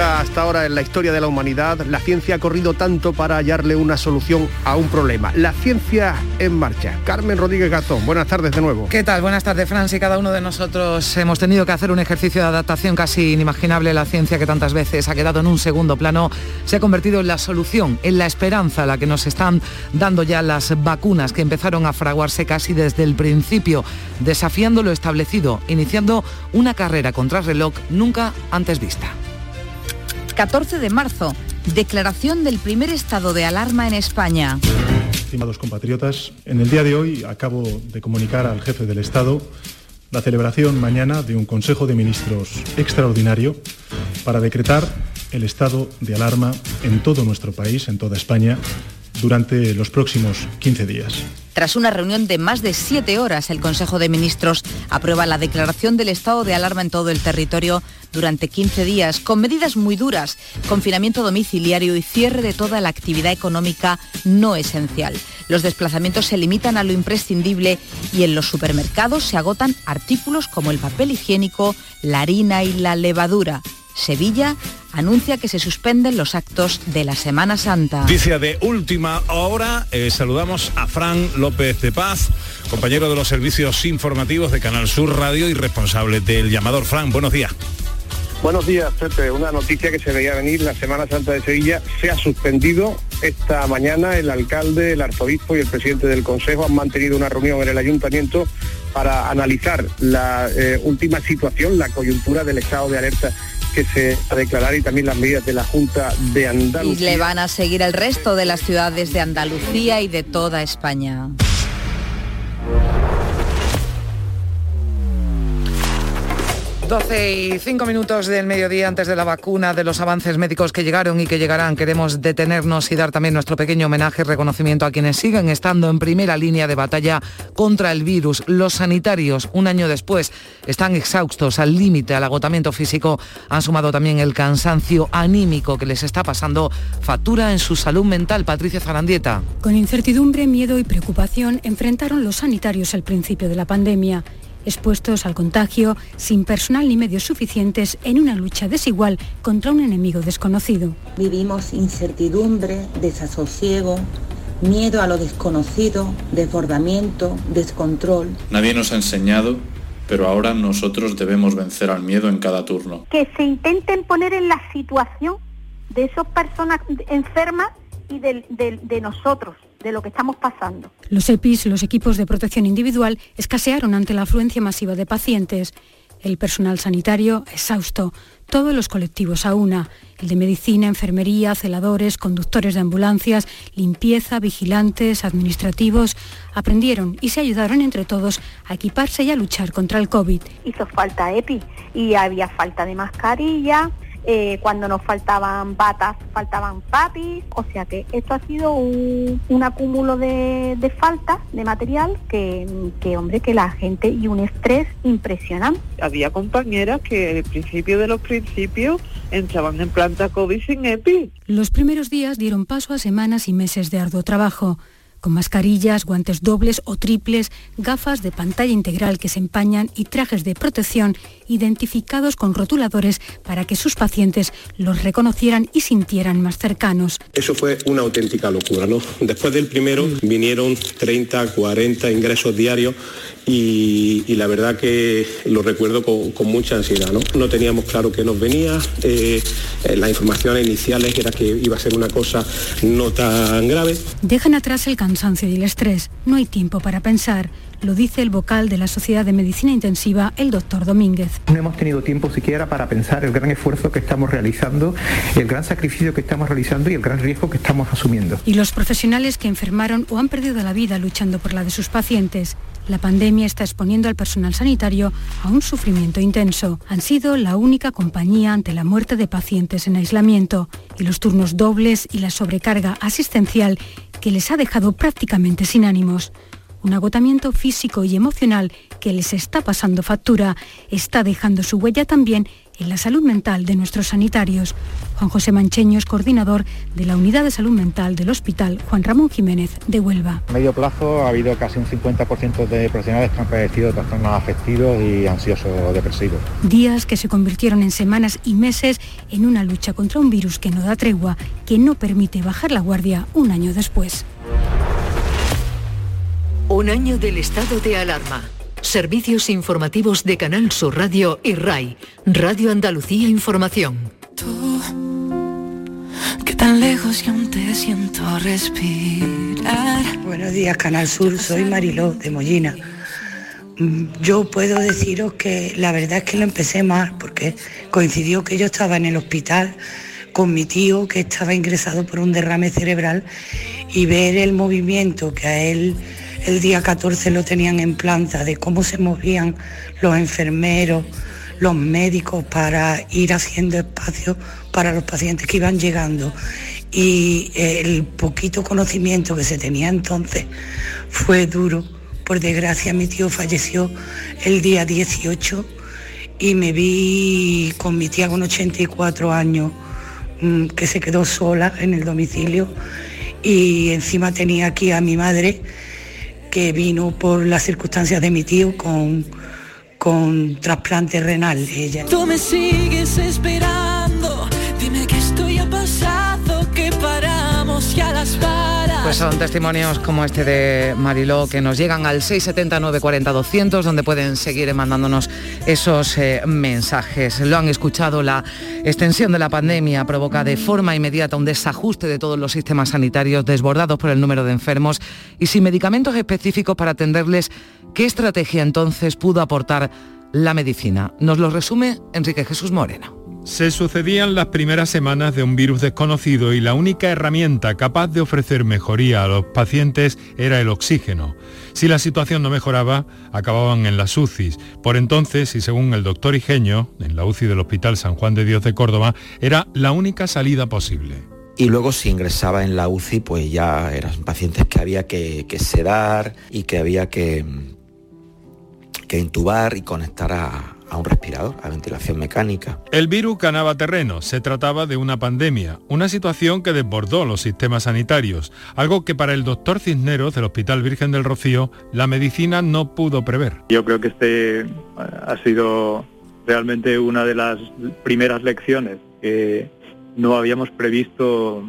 Hasta ahora en la historia de la humanidad la ciencia ha corrido tanto para hallarle una solución a un problema. La ciencia en marcha. Carmen Rodríguez Gazón, buenas tardes de nuevo. ¿Qué tal? Buenas tardes, Franci. Cada uno de nosotros hemos tenido que hacer un ejercicio de adaptación casi inimaginable. La ciencia que tantas veces ha quedado en un segundo plano se ha convertido en la solución, en la esperanza, la que nos están dando ya las vacunas que empezaron a fraguarse casi desde el principio, desafiando lo establecido, iniciando una carrera contra reloj nunca antes vista. 14 de marzo, declaración del primer estado de alarma en España. Estimados compatriotas, en el día de hoy acabo de comunicar al jefe del Estado la celebración mañana de un Consejo de Ministros extraordinario para decretar el estado de alarma en todo nuestro país, en toda España, durante los próximos 15 días. Tras una reunión de más de siete horas, el Consejo de Ministros aprueba la declaración del estado de alarma en todo el territorio durante 15 días, con medidas muy duras, confinamiento domiciliario y cierre de toda la actividad económica no esencial. Los desplazamientos se limitan a lo imprescindible y en los supermercados se agotan artículos como el papel higiénico, la harina y la levadura. Sevilla anuncia que se suspenden los actos de la Semana Santa. Noticia de última hora, eh, saludamos a Fran López de Paz, compañero de los servicios informativos de Canal Sur Radio y responsable del llamador. Fran, buenos días. Buenos días, Pepe. Una noticia que se veía venir, la Semana Santa de Sevilla se ha suspendido. Esta mañana el alcalde, el arzobispo y el presidente del Consejo han mantenido una reunión en el ayuntamiento para analizar la eh, última situación, la coyuntura del estado de alerta que se a declarar y también las medidas de la Junta de Y Andalucía. le van a seguir el resto de las ciudades de Andalucía y de toda España. 12 y 5 minutos del mediodía antes de la vacuna, de los avances médicos que llegaron y que llegarán. Queremos detenernos y dar también nuestro pequeño homenaje y reconocimiento a quienes siguen estando en primera línea de batalla contra el virus. Los sanitarios, un año después, están exhaustos al límite, al agotamiento físico. Han sumado también el cansancio anímico que les está pasando factura en su salud mental. Patricia Zarandieta. Con incertidumbre, miedo y preocupación enfrentaron los sanitarios al principio de la pandemia, expuestos al contagio, sin personal ni medios suficientes, en una lucha desigual contra un enemigo desconocido. Vivimos incertidumbre, desasosiego, miedo a lo desconocido, desbordamiento, descontrol. Nadie nos ha enseñado, pero ahora nosotros debemos vencer al miedo en cada turno. que se intenten poner en la situación de esas personas enfermas y de nosotros, de lo que estamos pasando. Los EPIs, los equipos de protección individual, escasearon ante la afluencia masiva de pacientes. El personal sanitario, exhausto. Todos los colectivos a una. El de medicina, enfermería, celadores, conductores de ambulancias, limpieza, vigilantes, administrativos, aprendieron y se ayudaron entre todos a equiparse y a luchar contra el COVID. Hizo falta EPI y había falta de mascarilla, eh, cuando nos faltaban batas, faltaban papis, o sea que esto ha sido un, un acúmulo de, de faltas de material que, que, hombre, que la gente y un estrés impresionante. Había compañeras que el principio de los principios entraban en planta COVID sin EPI. Los primeros días dieron paso a semanas y meses de arduo trabajo, con mascarillas, guantes dobles o triples, gafas de pantalla integral que se empañan y trajes de protección identificados con rotuladores para que sus pacientes los reconocieran y sintieran más cercanos. Eso fue una auténtica locura, ¿no? Después del primero vinieron 30, 40 ingresos diarios y, y la verdad que lo recuerdo con, con mucha ansiedad, ¿no? No teníamos claro qué nos venía, eh, eh, las informaciones iniciales era que iba a ser una cosa no tan grave. Dejan atrás el cansancio y el estrés. No hay tiempo para pensar. Lo dice el vocal de la Sociedad de Medicina Intensiva, el doctor Domínguez. No hemos tenido tiempo siquiera para pensar el gran esfuerzo que estamos realizando, el gran sacrificio que estamos realizando y el gran riesgo que estamos asumiendo. Y los profesionales que enfermaron o han perdido la vida luchando por la de sus pacientes. La pandemia está exponiendo al personal sanitario a un sufrimiento intenso. Han sido la única compañía ante la muerte de pacientes en aislamiento y los turnos dobles y la sobrecarga asistencial que les ha dejado prácticamente sin ánimos. Un agotamiento físico y emocional que les está pasando factura, está dejando su huella también en la salud mental de nuestros sanitarios. Juan José Mancheño es coordinador de la Unidad de Salud Mental del Hospital Juan Ramón Jiménez de Huelva. A medio plazo ha habido casi un 50% de profesionales que han padecido trastornos afectivos y ansiosos depresivos. Días que se convirtieron en semanas y meses en una lucha contra un virus que no da tregua, que no permite bajar la guardia un año después. Un año del estado de alarma. Servicios informativos de Canal Sur Radio y RAI, Radio Andalucía Información. Que tan lejos y aún te siento respirar. Buenos días, Canal Sur. Soy Mariló de Mollina. Mm, Yo puedo deciros que la verdad es que lo empecé mal porque coincidió que yo estaba en el hospital con mi tío que estaba ingresado por un derrame cerebral y ver el movimiento que a él el día 14 lo tenían en planta, de cómo se movían los enfermeros, los médicos para ir haciendo espacio para los pacientes que iban llegando. Y el poquito conocimiento que se tenía entonces fue duro. Por desgracia mi tío falleció el día 18 y me vi con mi tía con 84 años mm, que se quedó sola en el domicilio y encima tenía aquí a mi madre que vino por las circunstancias de mi tío con, con trasplante renal. Ella. Pues son testimonios como este de Mariló que nos llegan al 679 40 200 donde pueden seguir mandándonos esos eh, mensajes. Lo han escuchado, la extensión de la pandemia provoca de forma inmediata un desajuste de todos los sistemas sanitarios desbordados por el número de enfermos y sin medicamentos específicos para atenderles. ¿Qué estrategia entonces pudo aportar la medicina? Nos lo resume Enrique Jesús Moreno. Se sucedían las primeras semanas de un virus desconocido y la única herramienta capaz de ofrecer mejoría a los pacientes era el oxígeno. Si la situación no mejoraba, acababan en las UCIs. Por entonces, y según el doctor Igeño, en la UCI del Hospital San Juan de Dios de Córdoba, era la única salida posible. Y luego si ingresaba en la UCI, pues ya eran pacientes que había que, que sedar y que había que, que intubar y conectar a, a un respirador, a ventilación mecánica. El virus ganaba terreno, se trataba de una pandemia, una situación que desbordó los sistemas sanitarios, algo que para el doctor Cisneros del Hospital Virgen del Rocío la medicina no pudo prever. Yo creo que este eh, ha sido realmente una de las primeras lecciones que no habíamos previsto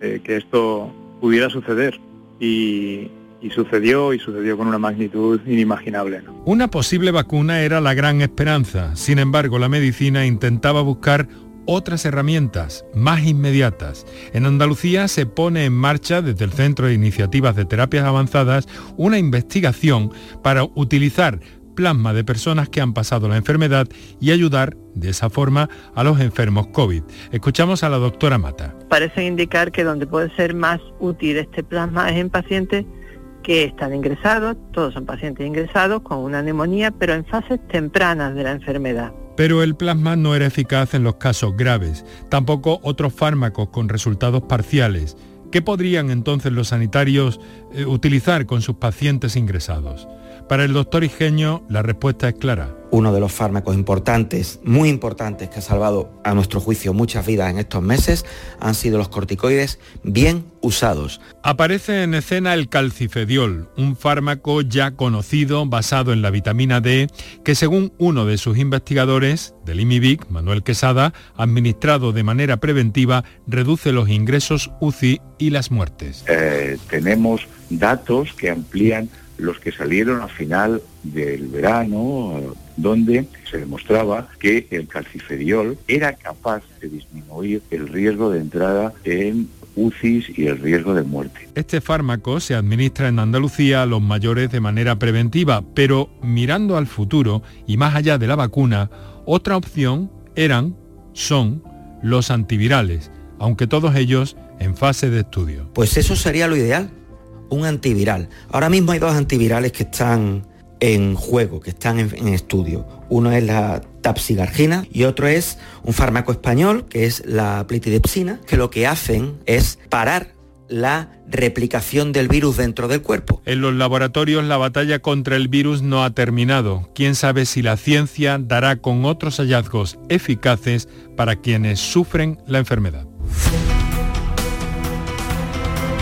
eh, que esto pudiera suceder y, y sucedió y sucedió con una magnitud inimaginable. ¿no? Una posible vacuna era la gran esperanza. Sin embargo, la medicina intentaba buscar otras herramientas más inmediatas. En Andalucía se pone en marcha desde el Centro de Iniciativas de Terapias Avanzadas una investigación para utilizar plasma de personas que han pasado la enfermedad y ayudar de esa forma a los enfermos COVID. Escuchamos a la doctora Mata. Parece indicar que donde puede ser más útil este plasma es en pacientes que están ingresados, todos son pacientes ingresados con una neumonía, pero en fases tempranas de la enfermedad. Pero el plasma no era eficaz en los casos graves, tampoco otros fármacos con resultados parciales. ¿Qué podrían entonces los sanitarios eh, utilizar con sus pacientes ingresados? Para el doctor Igeño la respuesta es clara. Uno de los fármacos importantes, muy importantes, que ha salvado a nuestro juicio muchas vidas en estos meses, han sido los corticoides bien usados. Aparece en escena el calcifediol, un fármaco ya conocido basado en la vitamina D, que según uno de sus investigadores, del IMIVIC, Manuel Quesada, administrado de manera preventiva, reduce los ingresos UCI y las muertes. Eh, tenemos datos que amplían los que salieron al final del verano, donde se demostraba que el calciferiol era capaz de disminuir el riesgo de entrada en UCIs y el riesgo de muerte. Este fármaco se administra en Andalucía a los mayores de manera preventiva, pero mirando al futuro y más allá de la vacuna, otra opción eran, son, los antivirales, aunque todos ellos en fase de estudio. Pues eso sería lo ideal, un antiviral. Ahora mismo hay dos antivirales que están en juego, que están en, estudio. Uno es la tapsigargina y otro es un fármaco español que es la plitidepsina, que lo que hacen es parar la replicación del virus dentro del cuerpo. En los laboratorios la batalla contra el virus no ha terminado. Quién sabe si la ciencia dará con otros hallazgos eficaces para quienes sufren la enfermedad.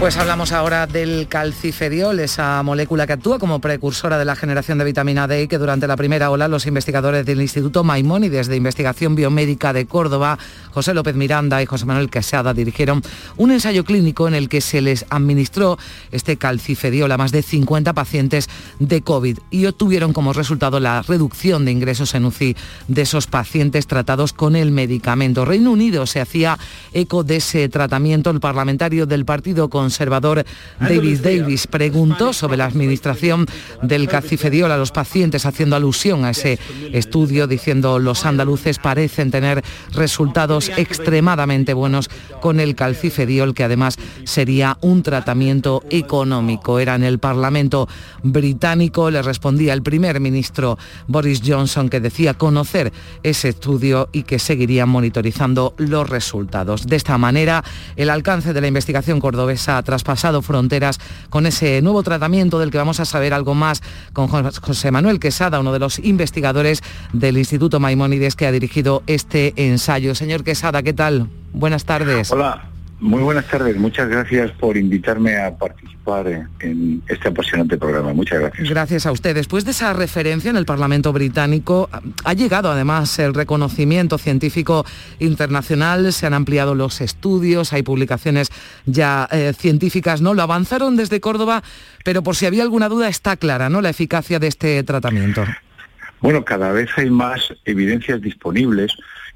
Pues hablamos ahora del calciferiol, esa molécula que actúa como precursora de la generación de vitamina D y que durante la primera ola los investigadores del Instituto Maimónides de Investigación Biomédica de Córdoba, José López Miranda y José Manuel Quesada dirigieron un ensayo clínico en el que se les administró este calciferiol a más de 50 pacientes de COVID y obtuvieron como resultado la reducción de ingresos en UCI de esos pacientes tratados con el medicamento. Reino Unido se hacía eco de ese tratamiento. El parlamentario del Partido con conservador David Davis preguntó sobre la administración del calcifediol a los pacientes, haciendo alusión a ese estudio, diciendo los andaluces parecen tener resultados extremadamente buenos con el calcifediol, que además sería un tratamiento económico. Era en el Parlamento británico, le respondía el primer ministro Boris Johnson, que decía conocer ese estudio y que seguirían monitorizando los resultados. De esta manera, el alcance de la investigación cordobesa traspasado fronteras con ese nuevo tratamiento del que vamos a saber algo más con José Manuel Quesada, uno de los investigadores del Instituto Maimónides que ha dirigido este ensayo. Señor Quesada, ¿qué tal? Buenas tardes. Hola, muy buenas tardes. Muchas gracias por invitarme a participar en este apasionante programa. Muchas gracias. Gracias a usted. Después de esa referencia en el Parlamento británico, ha llegado además el reconocimiento científico internacional, se han ampliado los estudios, hay publicaciones ya eh, científicas, ¿no? Lo avanzaron desde Córdoba, pero por si había alguna duda está clara, ¿no? La eficacia de este tratamiento. Bueno, cada vez hay más evidencias disponibles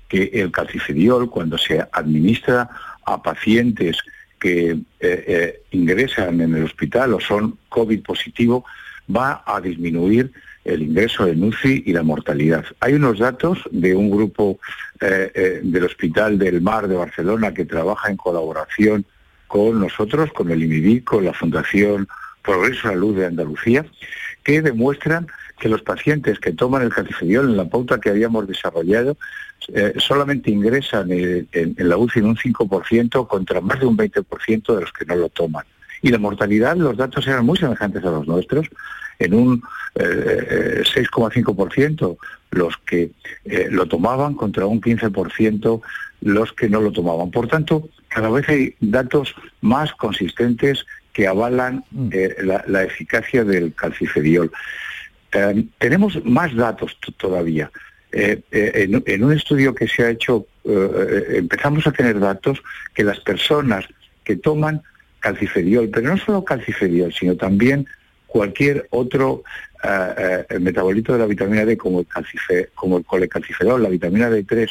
que el calcifediol, cuando se administra a pacientes que eh, eh, ingresan en el hospital o son COVID positivo, va a disminuir el ingreso en UCI y la mortalidad. Hay unos datos de un grupo eh, del Hospital del Mar de Barcelona que trabaja en colaboración con nosotros, con el IMIDI, con la Fundación Progreso Salud de Andalucía, que demuestran que los pacientes que toman el calcifediol en la pauta que habíamos desarrollado eh, solamente ingresan en, la UCI en un 5% contra más de un 20% de los que no lo toman. Y la mortalidad, los datos eran muy semejantes a los nuestros, en un 6,5% eh, los que eh, lo tomaban contra un 15% los que no lo tomaban. Por tanto, cada vez hay datos más consistentes que avalan mm. la, eficacia del calcifediol. tenemos más datos todavía. Eh, eh, en, un estudio que se ha hecho, eh, empezamos a tener datos que las personas que toman calcifediol, pero no solo calcifediol, sino también cualquier otro metabolito de la vitamina D, como el, calcife, la vitamina D3,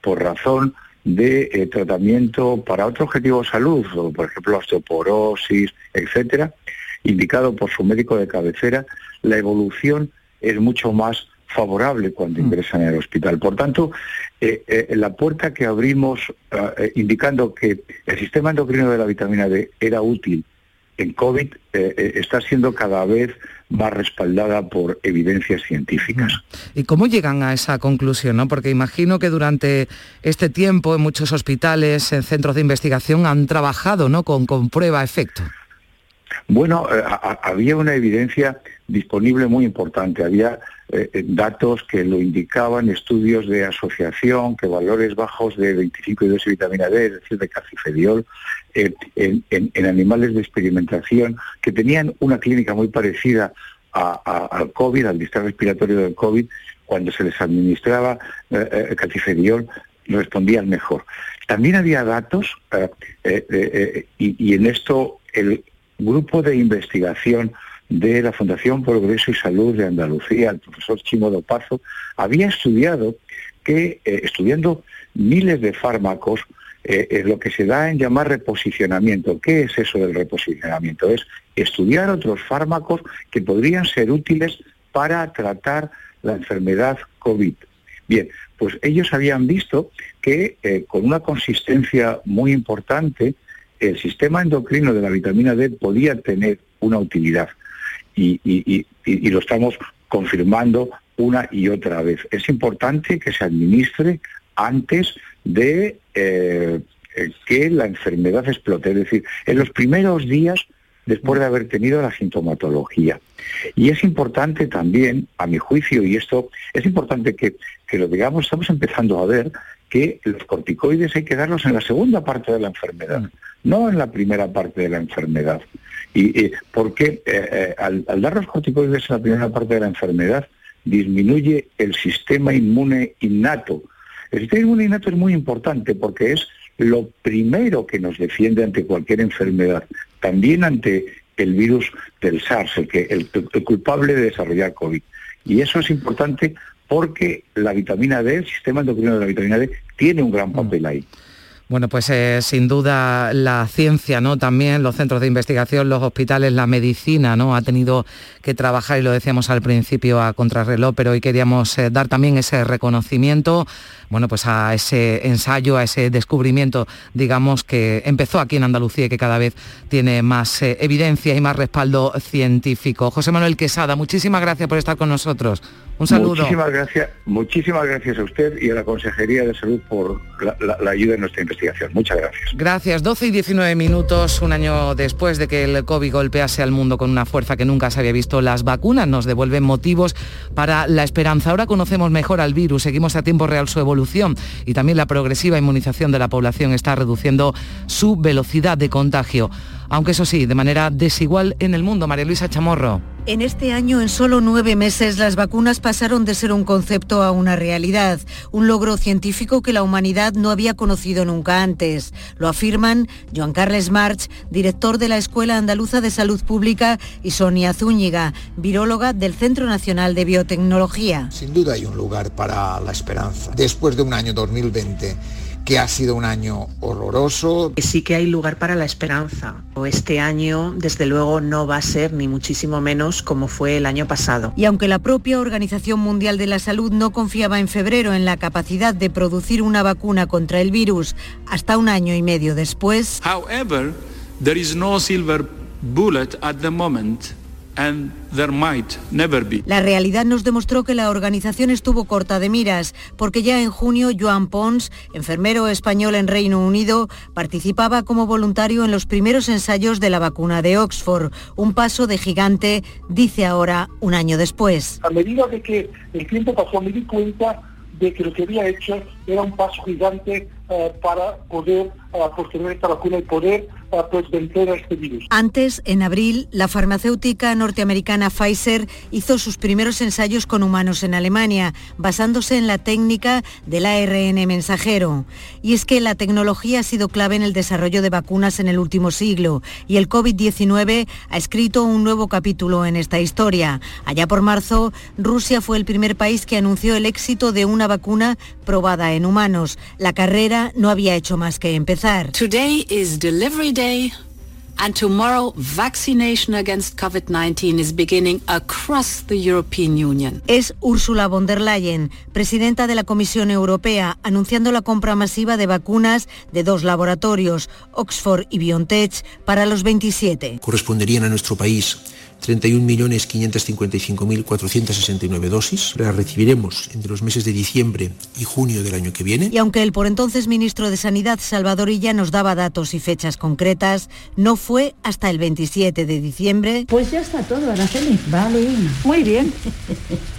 por razón de tratamiento para otro objetivo de salud, por ejemplo osteoporosis, etcétera, indicado por su médico de cabecera, la evolución es mucho más favorable cuando mm. ingresan el hospital. Por tanto, eh, eh, la puerta que abrimos eh, indicando que el sistema endocrino de la vitamina D era útil en COVID está siendo cada vez más respaldada por evidencias científicas. Mm. ¿Y cómo llegan a esa conclusión? ¿no? Porque imagino que durante este tiempo en muchos hospitales, en centros de investigación, han trabajado ¿no? con, con prueba-efecto. Bueno, había una evidencia disponible muy importante. Había eh, eh, datos que lo indicaban, estudios de asociación, que valores bajos de 25 y 2 de vitamina D, es decir, de calcifediol, eh, en, animales de experimentación que tenían una clínica muy parecida al COVID, al distrito respiratorio del COVID, cuando se les administraba calcifediol, respondían mejor. También había datos, y en esto el grupo de investigación de la Fundación Progreso y Salud de Andalucía, el profesor Chimo Pazo, había estudiado que, eh, estudiando miles de fármacos, eh, es lo que se da en llamar reposicionamiento. ¿Qué es eso del reposicionamiento? Es estudiar otros fármacos que podrían ser útiles para tratar la enfermedad COVID. Bien, pues ellos habían visto que eh, con una consistencia muy importante, el sistema endocrino de la vitamina D podía tener una utilidad y, lo estamos confirmando una y otra vez. Es importante que se administre antes de eh, eh, que la enfermedad explote, es decir, en los primeros días después de haber tenido la sintomatología. Y es importante también, a mi juicio, y esto es importante que, que lo digamos, estamos empezando a ver que los corticoides hay que darlos en la segunda parte de la enfermedad, no en la primera parte de la enfermedad. Y porque eh, eh, al, al, dar los corticoides en la primera parte de la enfermedad, disminuye el sistema inmune innato. El sistema inmune innato es muy importante porque es lo primero que nos defiende ante cualquier enfermedad, también ante el virus del SARS, el, que, el, el culpable de desarrollar COVID. Y eso es importante porque la vitamina D, el sistema endocrino de la vitamina D, tiene un gran papel ahí. Bueno, pues eh, sin duda la ciencia, ¿no? También los centros de investigación, los hospitales, la medicina, ¿no? Ha tenido que trabajar, y lo decíamos al principio, a contrarreloj, pero hoy queríamos eh, dar también ese reconocimiento, bueno, pues a ese ensayo, a ese descubrimiento, digamos, que empezó aquí en Andalucía y que cada vez tiene más eh, evidencia y más respaldo científico. José Manuel Quesada, muchísimas gracias por estar con nosotros. Un saludo. Muchísimas gracias, muchísimas gracias a usted y a la Consejería de Salud por la, la, la, ayuda en nuestra investigación. Muchas gracias. Gracias. 12 y 19 minutos, un año después de que el COVID golpease al mundo con una fuerza que nunca se había visto, las vacunas nos devuelven motivos para la esperanza. Ahora conocemos mejor al virus, seguimos a tiempo real su evolución y también la progresiva inmunización de la población está reduciendo su velocidad de contagio aunque eso sí, de manera desigual en el mundo. María Luisa Chamorro. En este año, en solo nueve meses, las vacunas pasaron de ser un concepto a una realidad, un logro científico que la humanidad no había conocido nunca antes. Lo afirman Joan Carles March, director de la Escuela Andaluza de Salud Pública, y Sonia Zúñiga, viróloga del Centro Nacional de Biotecnología. Sin duda hay un lugar para la esperanza. Después de un año 2020 que ha sido un año horroroso. Sí que hay lugar para la esperanza. Este año, desde luego, no va a ser ni muchísimo menos como fue el año pasado. Y aunque la propia Organización Mundial de la Salud no confiaba en febrero en la capacidad de producir una vacuna contra el virus hasta un año y medio después. However, there is no silver bullet at the moment And there might never be. La realidad nos demostró que la organización estuvo corta de miras, porque ya en junio Joan Pons, enfermero español en Reino Unido, participaba como voluntario en los primeros ensayos de la vacuna de Oxford, un paso de gigante, dice ahora, un año después. A medida de que el tiempo pasó me di cuenta de que lo que había hecho era un paso gigante para poder uh, posterior esta vacuna y poder uh, pues vencer a este virus. Antes, en abril, la farmacéutica norteamericana Pfizer hizo sus primeros ensayos con humanos en Alemania, basándose en la técnica del ARN mensajero. Y es que la tecnología ha sido clave en el desarrollo de vacunas en el último siglo y el COVID-19 ha escrito un nuevo capítulo en esta historia. Allá por marzo, Rusia fue el primer país que anunció el éxito de una vacuna probada en humanos. La carrera no había hecho más que empezar. Today is delivery day and tomorrow vaccination against COVID-19 is beginning across the European Union. Es Ursula von der Leyen, presidenta de la Comisión Europea, anunciando la compra masiva de vacunas de dos laboratorios, Oxford y BioNTech, para los 27. Corresponderían a nuestro país 31.555.469 dosis. Las recibiremos entre los meses de diciembre y junio del año que viene. Y aunque el por entonces ministro de Sanidad, Salvador Illa, nos daba datos y fechas concretas, no fue hasta el 27 de diciembre. Pues ya está todo, Araceli. Vale, muy bien.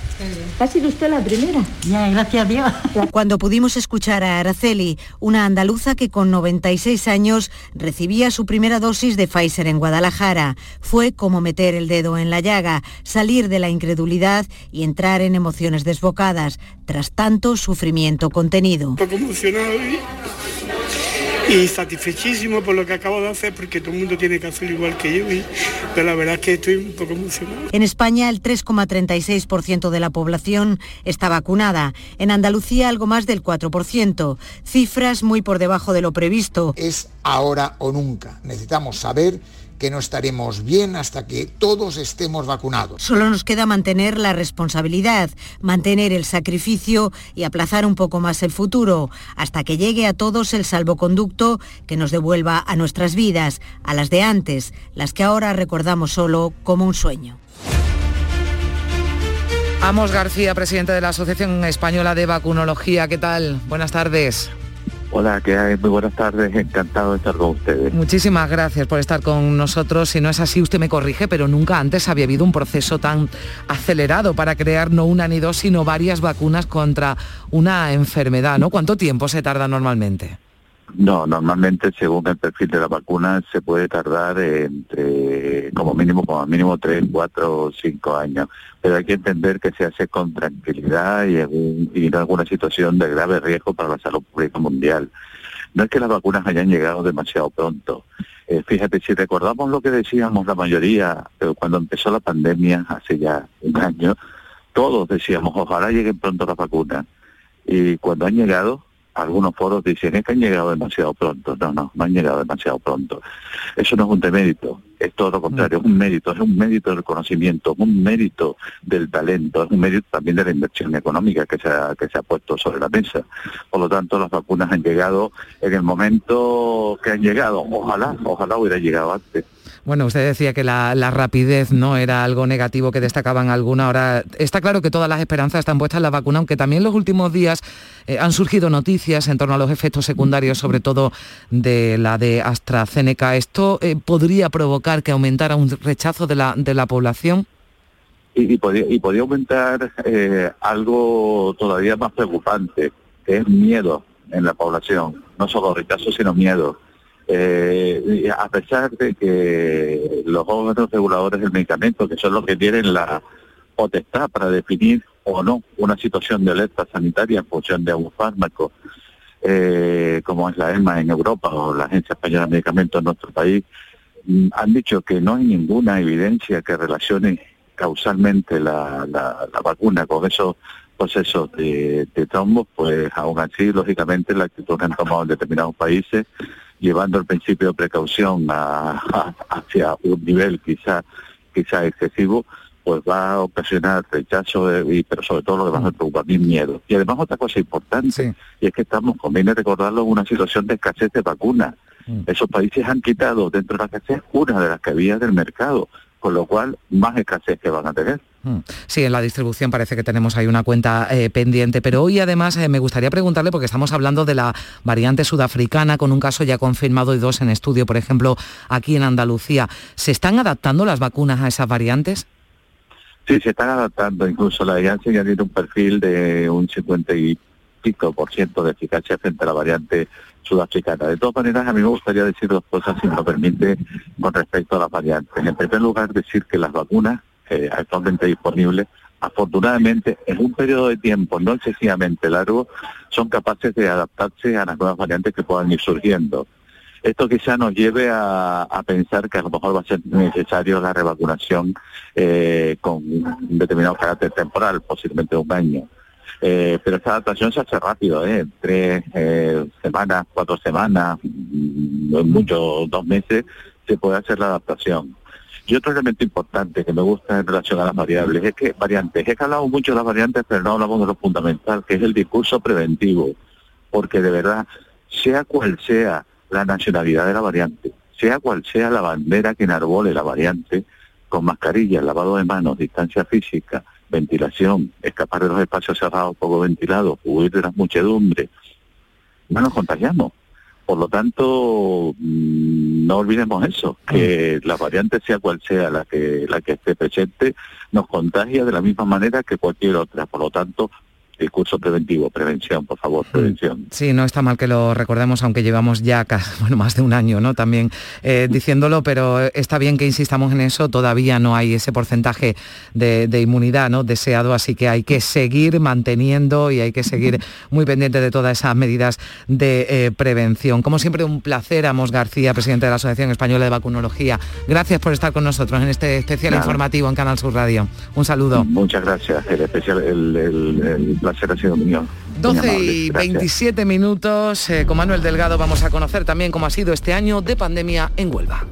Ha sido usted la primera. Ya, gracias a Dios. Cuando pudimos escuchar a Araceli, una andaluza que con 96 años recibía su primera dosis de Pfizer en Guadalajara, fue como meter el dedo en la llaga, salir de la incredulidad y entrar en emociones desbocadas, tras tanto sufrimiento contenido. Un poco emocionado y, y satisfechísimo por lo que acabo de hacer, porque todo el mundo tiene que hacerlo igual que yo, y, pero la verdad es que estoy un poco emocionado. En España el 3,36% de la población está vacunada, en Andalucía algo más del 4%, cifras muy por debajo de lo previsto. Es ahora o nunca. Necesitamos saber que no estaremos bien hasta que todos estemos vacunados. Solo nos queda mantener la responsabilidad, mantener el sacrificio y aplazar un poco más el futuro, hasta que llegue a todos el salvoconducto que nos devuelva a nuestras vidas, a las de antes, las que ahora recordamos solo como un sueño. Amos García, presidente de la Asociación Española de Vacunología, ¿qué tal? Buenas tardes. Hola, ¿qué hay? Muy buenas tardes, encantado de estar con ustedes. Muchísimas gracias por estar con nosotros. Si no es así, usted me corrige, pero nunca antes había habido un proceso tan acelerado para crear no una ni dos, sino varias vacunas contra una enfermedad, ¿no? ¿Cuánto tiempo se tarda normalmente? No, normalmente según el perfil de la vacuna se puede tardar entre como mínimo, como mínimo tres, cuatro, cinco años. Pero hay que entender que se hace con tranquilidad y en, en alguna situación de grave riesgo para la salud pública mundial. No es que las vacunas hayan llegado demasiado pronto. Eh, fíjate, si recordamos lo que decíamos la mayoría cuando empezó la pandemia hace ya un año, todos decíamos, ojalá lleguen pronto las vacunas. Y cuando han llegado, algunos foros dicen es que han llegado demasiado pronto. No, no, no han llegado demasiado pronto. Eso no es un demérito, es todo lo contrario, es un mérito, es un mérito del conocimiento, es un mérito del talento, es un mérito también de la inversión económica que se ha, que se ha puesto sobre la mesa. Por lo tanto, las vacunas han llegado en el momento que han llegado. Ojalá, ojalá hubiera llegado antes. Bueno, usted decía que la, rapidez no era algo negativo que destacaban alguna. Ahora está claro que todas las esperanzas están puestas en la vacuna, aunque también en los últimos días eh, han surgido noticias en torno a los efectos secundarios, sobre todo de la de AstraZeneca. ¿Esto eh, podría provocar que aumentara un rechazo de la, de la población? Y, y, aumentar eh, algo todavía más preocupante, que es miedo en la población. No solo rechazo, sino miedo eh, a pesar de que los órganos reguladores del medicamento, que son los que tienen la potestad para definir o no una situación de alerta sanitaria en función de un fármaco, eh, como es la EMA en Europa o la Agencia Española de Medicamentos en nuestro país, mm, han dicho que no hay ninguna evidencia que relacione causalmente la, vacuna con esos procesos de, de trombos, pues aún así, lógicamente, la actitud que han tomado en determinados países llevando el principio de precaución a, a, hacia un nivel quizá quizá excesivo, pues va a ocasionar rechazo, de, y, pero sobre todo lo que va a preocupar mi miedo. Y además otra cosa importante, sí. y es que estamos, conviene recordarlo, en una situación de escasez de vacunas. Mm. Esos países han quitado dentro de la escasez una de las que había del mercado, con lo cual más escasez que van a tener. Sí, en la distribución parece que tenemos ahí una cuenta eh, pendiente, pero hoy además eh, me gustaría preguntarle, porque estamos hablando de la variante sudafricana con un caso ya confirmado y dos en estudio, por ejemplo, aquí en Andalucía. ¿Se están adaptando las vacunas a esas variantes? Sí, se están adaptando. Incluso la Janssen ya tiene un perfil de un 50 y pico por ciento de eficacia frente a la variante sudafricana. De todas maneras, a mí me gustaría decir dos cosas, si me lo permite, con respecto a las variantes. En primer lugar, decir que las vacunas eh, actualmente disponibles, afortunadamente en un periodo de tiempo no excesivamente largo, son capaces de adaptarse a las nuevas variantes que puedan ir surgiendo. Esto quizá nos lleve a, pensar que a lo mejor va a ser necesario la revacunación eh, con un determinado carácter temporal, posiblemente un año. Eh, pero esta adaptación se hace rápido, ¿eh? tres semanas, cuatro semanas, mucho, dos meses, se puede hacer la adaptación. Y otro elemento importante que me gusta en relación a las variables es que variantes, he hablado mucho de las variantes, pero no hablamos de lo fundamental, que es el discurso preventivo, porque de verdad, sea cual sea la nacionalidad de la variante, sea cual sea la bandera que enarbole la variante, con mascarilla, lavado de manos, distancia física, ventilación, escapar de los espacios cerrados poco ventilados, huir de las muchedumbres, no nos contagiamos. Por lo tanto, no olvidemos eso, que la variante sea cual sea la que la que esté presente, nos contagia de la misma manera que cualquier otra. Por lo tanto, discurso preventivo, prevención, por favor, prevención. Sí, no está mal que lo recordemos, aunque llevamos ya casi, bueno, más de un año, ¿no? También eh, diciéndolo, pero está bien que insistamos en eso, todavía no hay ese porcentaje de, de, inmunidad ¿no? deseado, así que hay que seguir manteniendo y hay que seguir muy pendiente de todas esas medidas de eh, prevención. Como siempre, un placer, Amos García, presidente de la Asociación Española de Vacunología. Gracias por estar con nosotros en este especial Nada. informativo en Canal Sur Radio. Un saludo. Muchas gracias. El especial, el, el, el placer ha sido mío. 12 y 27 minutos. Eh, con Manuel Delgado vamos a conocer también cómo ha sido este año de pandemia en Huelva.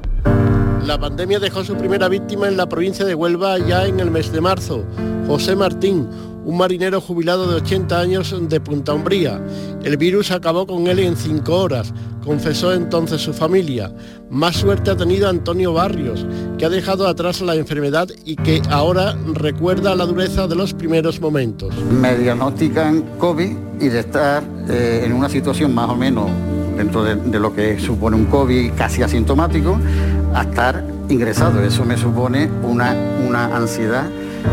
La pandemia dejó su primera víctima en la provincia de Huelva ya en el mes de marzo, José Martín, un marinero jubilado de 80 años de Punta Umbría. El virus acabó con él en cinco horas, confesó entonces su familia. Más suerte ha tenido Antonio Barrios, que ha dejado atrás la enfermedad y que ahora recuerda la dureza de los primeros momentos. Me diagnostican COVID y de estar eh, en una situación más o menos dentro de, de lo que supone un COVID casi asintomático, a estar ingresado. Eso me supone una, una ansiedad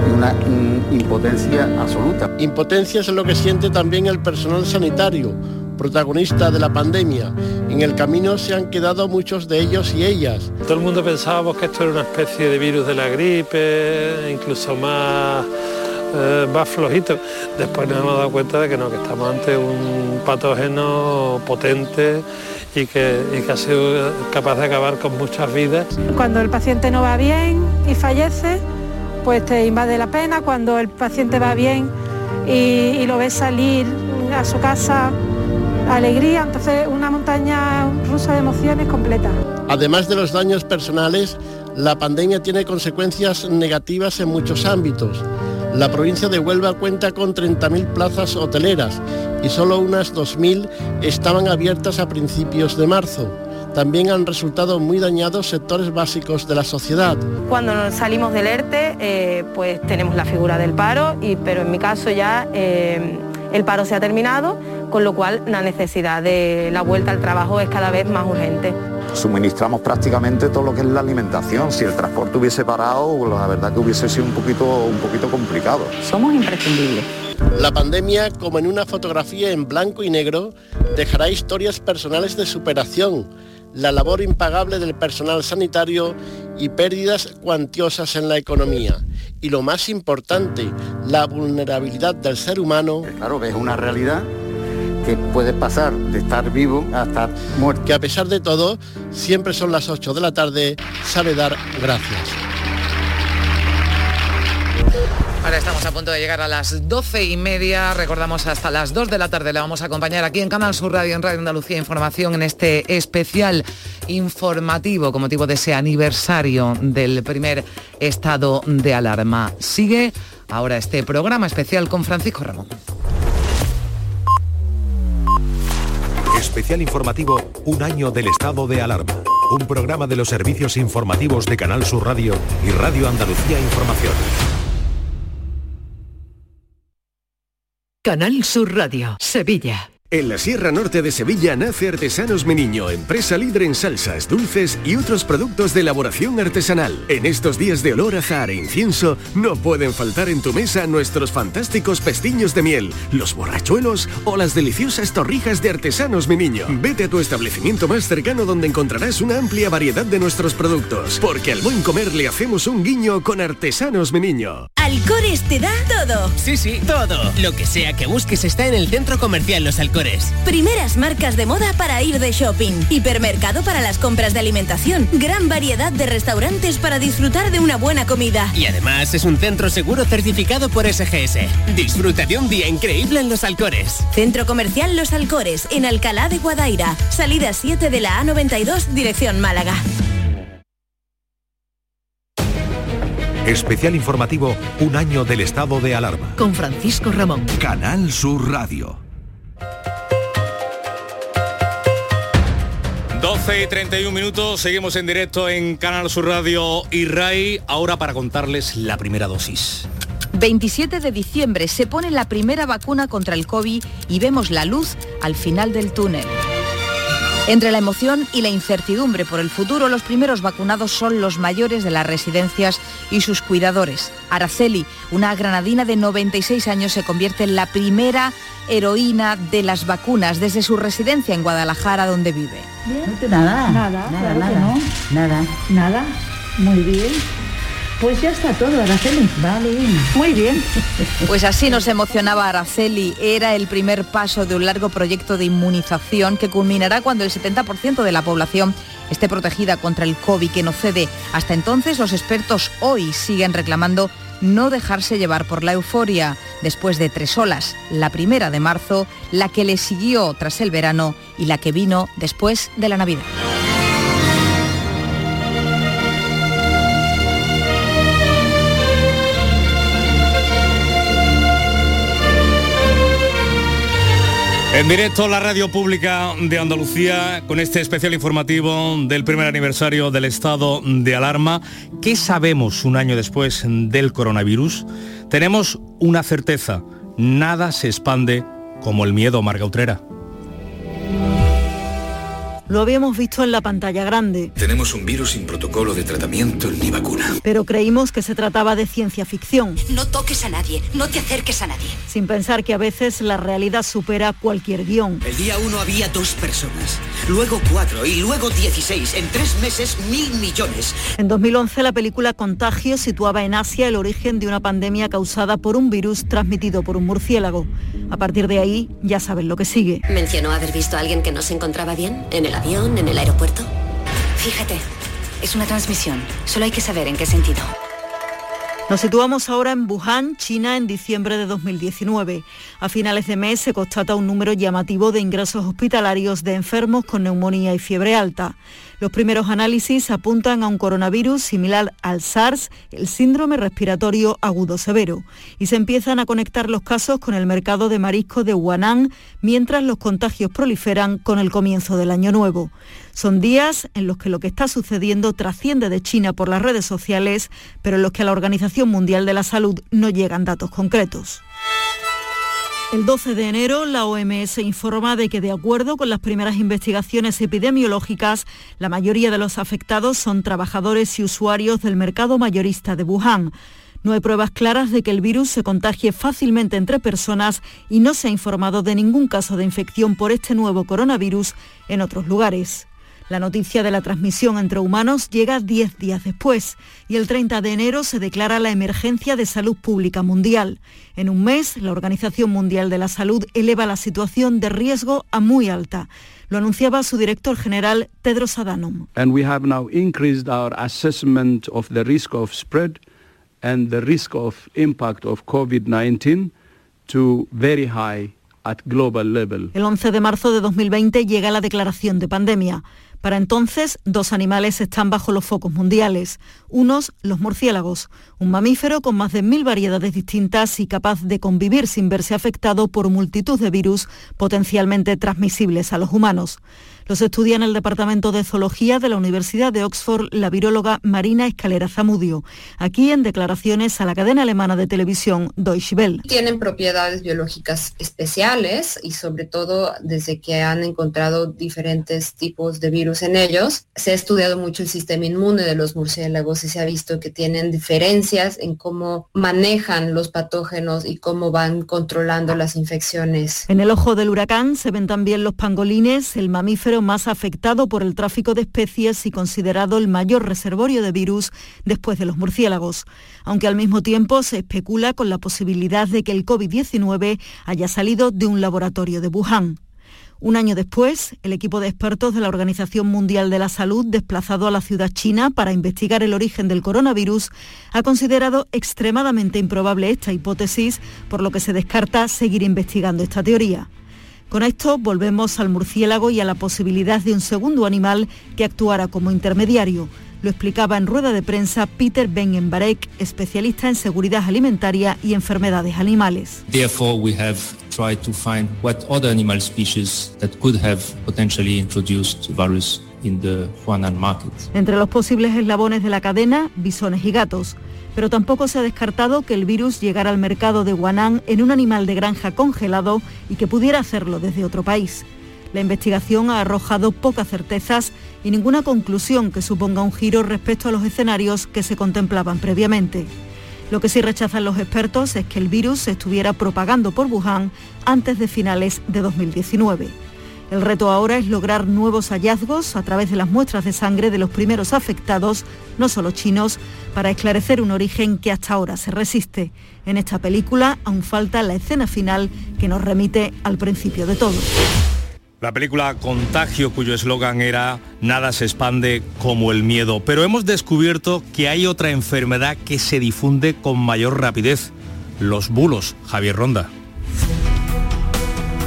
y una mm, impotencia absoluta. Impotencia es lo que siente también el personal sanitario, protagonista de la pandemia. En el camino se han quedado muchos de ellos y ellas. Todo el mundo pensábamos que esto era una especie de virus de la gripe, incluso más, eh, más flojito. Después nos hemos dado cuenta de que no, que estamos ante un patógeno potente y que, y que ha sido capaz de acabar con muchas vidas. Cuando el paciente no va bien y fallece, pues te invade la pena. Cuando el paciente va bien y, lo ves salir a su casa, alegría. Entonces una montaña rusa de emociones completa. Además de los daños personales, la pandemia tiene consecuencias negativas en muchos ámbitos. La provincia de Huelva cuenta con 30.000 plazas hoteleras y solo unas 2.000 estaban abiertas a principios de marzo. También han resultado muy dañados sectores básicos de la sociedad. Cuando nos salimos del ERTE, eh, pues tenemos la figura del paro, y, pero en mi caso ya eh, el paro se ha terminado, con lo cual la necesidad de la vuelta al trabajo es cada vez más urgente. Suministramos prácticamente todo lo que es la alimentación. Si el transporte hubiese parado, la verdad que hubiese sido un poquito, un poquito complicado. Somos imprescindibles. La pandemia, como en una fotografía en blanco y negro, dejará historias personales de superación, la labor impagable del personal sanitario y pérdidas cuantiosas en la economía. Y lo más importante, la vulnerabilidad del ser humano. Claro, ves una realidad que puede pasar de estar vivo a estar muerto. Que a pesar de todo, siempre son las 8 de la tarde, sabe dar gracias. Ahora estamos a punto de llegar a las doce y media. Recordamos hasta las 2 de la tarde. Le vamos a acompañar aquí en Canal Sur Radio, en Radio Andalucía Información, en este especial informativo con motivo de ese aniversario del primer estado de alarma. Sigue ahora este programa especial con Francisco Ramón. Especial informativo Un año del estado de alarma. Un programa de los servicios informativos de Canal Sur Radio y Radio Andalucía Información. Canal Sur Radio, Sevilla. En la Sierra Norte de Sevilla nace Artesanos Mi Niño, empresa líder en salsas, dulces y otros productos de elaboración artesanal. En estos días de olor a azahar e incienso, no pueden faltar en tu mesa nuestros fantásticos pestiños de miel, los borrachuelos o las deliciosas torrijas de Artesanos Mi Niño. Vete a tu establecimiento más cercano donde encontrarás una amplia variedad de nuestros productos, porque al buen comer le hacemos un guiño con Artesanos Mi Niño. Alcores te da todo. Sí, sí, todo. Lo que sea que busques está en el centro comercial Los Alcores. Primeras marcas de moda para ir de shopping. Hipermercado para las compras de alimentación. Gran variedad de restaurantes para disfrutar de una buena comida. Y además es un centro seguro certificado por SGS. Disfruta de un día increíble en Los Alcores. Centro Comercial Los Alcores, en Alcalá de Guadaira. Salida 7 de la A92, dirección Málaga. Especial informativo Un año del estado de alarma. Con Francisco Ramón. Canal Sur Radio. 12 y 31 minutos, seguimos en directo en Canal Sur Radio y RAI, ahora para contarles la primera dosis. 27 de diciembre se pone la primera vacuna contra el COVID y vemos la luz al final del túnel. Entre la emoción y la incertidumbre por el futuro, los primeros vacunados son los mayores de las residencias y sus cuidadores. Araceli, una granadina de 96 años, se convierte en la primera heroína de las vacunas desde su residencia en Guadalajara, donde vive. Nada, Nada, nada, claro nada, que no. nada. Nada, muy bien. Pues ya está todo, Araceli. Vale. Muy bien. Pues así nos emocionaba Araceli. Era el primer paso de un largo proyecto de inmunización que culminará cuando el 70% de la población esté protegida contra el COVID que no cede. Hasta entonces, los expertos hoy siguen reclamando no dejarse llevar por la euforia después de tres olas, la primera de marzo, la que le siguió tras el verano y la que vino después de la Navidad. En directo la radio pública de Andalucía con este especial informativo del primer aniversario del estado de alarma. ¿Qué sabemos un año después del coronavirus? Tenemos una certeza, nada se expande como el miedo, Marga Utrera. Lo habíamos visto en la pantalla grande. Tenemos un virus sin protocolo de tratamiento ni vacuna. Pero creímos que se trataba de ciencia ficción. No toques a nadie, no te acerques a nadie. Sin pensar que a veces la realidad supera cualquier guion. El día uno había dos personas, luego cuatro y luego 16. En tres meses, mil millones. En 2011 la película Contagio situaba en Asia el origen de una pandemia causada por un virus transmitido por un murciélago. A partir de ahí ya saben lo que sigue. ¿Mencionó haber visto a alguien que no se encontraba bien en el avión, en el aeropuerto? Fíjate, es una transmisión. Solo hay que saber en qué sentido. Nos situamos ahora en Wuhan, China, en diciembre de 2019. A finales de mes se constata un número llamativo de ingresos hospitalarios de enfermos con neumonía y fiebre alta. Los primeros análisis apuntan a un coronavirus similar al SARS, el síndrome respiratorio agudo severo, y se empiezan a conectar los casos con el mercado de marisco de Huanan, mientras los contagios proliferan con el comienzo del año nuevo. Son días en los que lo que está sucediendo trasciende de China por las redes sociales, pero en los que a la Organización Mundial de la Salud no llegan datos concretos. El 12 de enero, la OMS informa de que, de acuerdo con las primeras investigaciones epidemiológicas, la mayoría de los afectados son trabajadores y usuarios del mercado mayorista de Wuhan. No hay pruebas claras de que el virus se contagie fácilmente entre personas y no se ha informado de ningún caso de infección por este nuevo coronavirus en otros lugares. La noticia de la transmisión entre humanos llega 10 días después y el 30 de enero se declara la emergencia de salud pública mundial. En un mes, la Organización Mundial de la Salud eleva la situación de riesgo a muy alta. Lo anunciaba su director general, Tedros Adhanom. And we have now increased our assessment of the risk of spread and the risk of impact of COVID-19 to very high at global level. El 11 de marzo de 2020 llega la declaración de pandemia. Para entonces, dos animales están bajo los focos mundiales. Unos, los murciélagos, un mamífero con más de mil variedades distintas y capaz de convivir sin verse afectado por multitud de virus potencialmente transmisibles a los humanos. Los estudia en el Departamento de Zoología de la Universidad de Oxford la viróloga Marina Escalera Zamudio, aquí en declaraciones a la cadena alemana de televisión Deutsche Welle. Tienen propiedades biológicas especiales y sobre todo desde que han encontrado diferentes tipos de virus en ellos, se ha estudiado mucho el sistema inmune de los murciélagos y se ha visto que tienen diferencias en cómo manejan los patógenos y cómo van controlando las infecciones. En el ojo del huracán se ven también los pangolines, el mamífero más afectado por el tráfico de especies y considerado el mayor reservorio de virus después de los murciélagos, aunque al mismo tiempo se especula con la posibilidad de que el COVID-19 haya salido de un laboratorio de Wuhan. Un año después, el equipo de expertos de la Organización Mundial de la Salud, desplazado a la ciudad china para investigar el origen del coronavirus, ha considerado extremadamente improbable esta hipótesis, por lo que se descarta seguir investigando esta teoría. Con esto volvemos al murciélago y a la posibilidad de un segundo animal que actuara como intermediario. Lo explicaba en rueda de prensa Peter Bengenbarek, especialista en seguridad alimentaria y enfermedades animales. Therefore, we have tried to find what other animal species that could have potentially introduced virus in the Huanan market. Entre los posibles eslabones de la cadena, bisones y gatos. Pero tampoco se ha descartado que el virus llegara al mercado de Huanan en un animal de granja congelado y que pudiera hacerlo desde otro país. La investigación ha arrojado pocas certezas y ninguna conclusión que suponga un giro respecto a los escenarios que se contemplaban previamente. Lo que sí rechazan los expertos es que el virus se estuviera propagando por Wuhan antes de finales de 2019. El reto ahora es lograr nuevos hallazgos a través de las muestras de sangre de los primeros afectados, no solo chinos, para esclarecer un origen que hasta ahora se resiste. En esta película aún falta la escena final que nos remite al principio de todo. La película Contagio, cuyo eslogan era Nada se expande como el miedo. Pero hemos descubierto que hay otra enfermedad que se difunde con mayor rapidez, los bulos. Javier Ronda.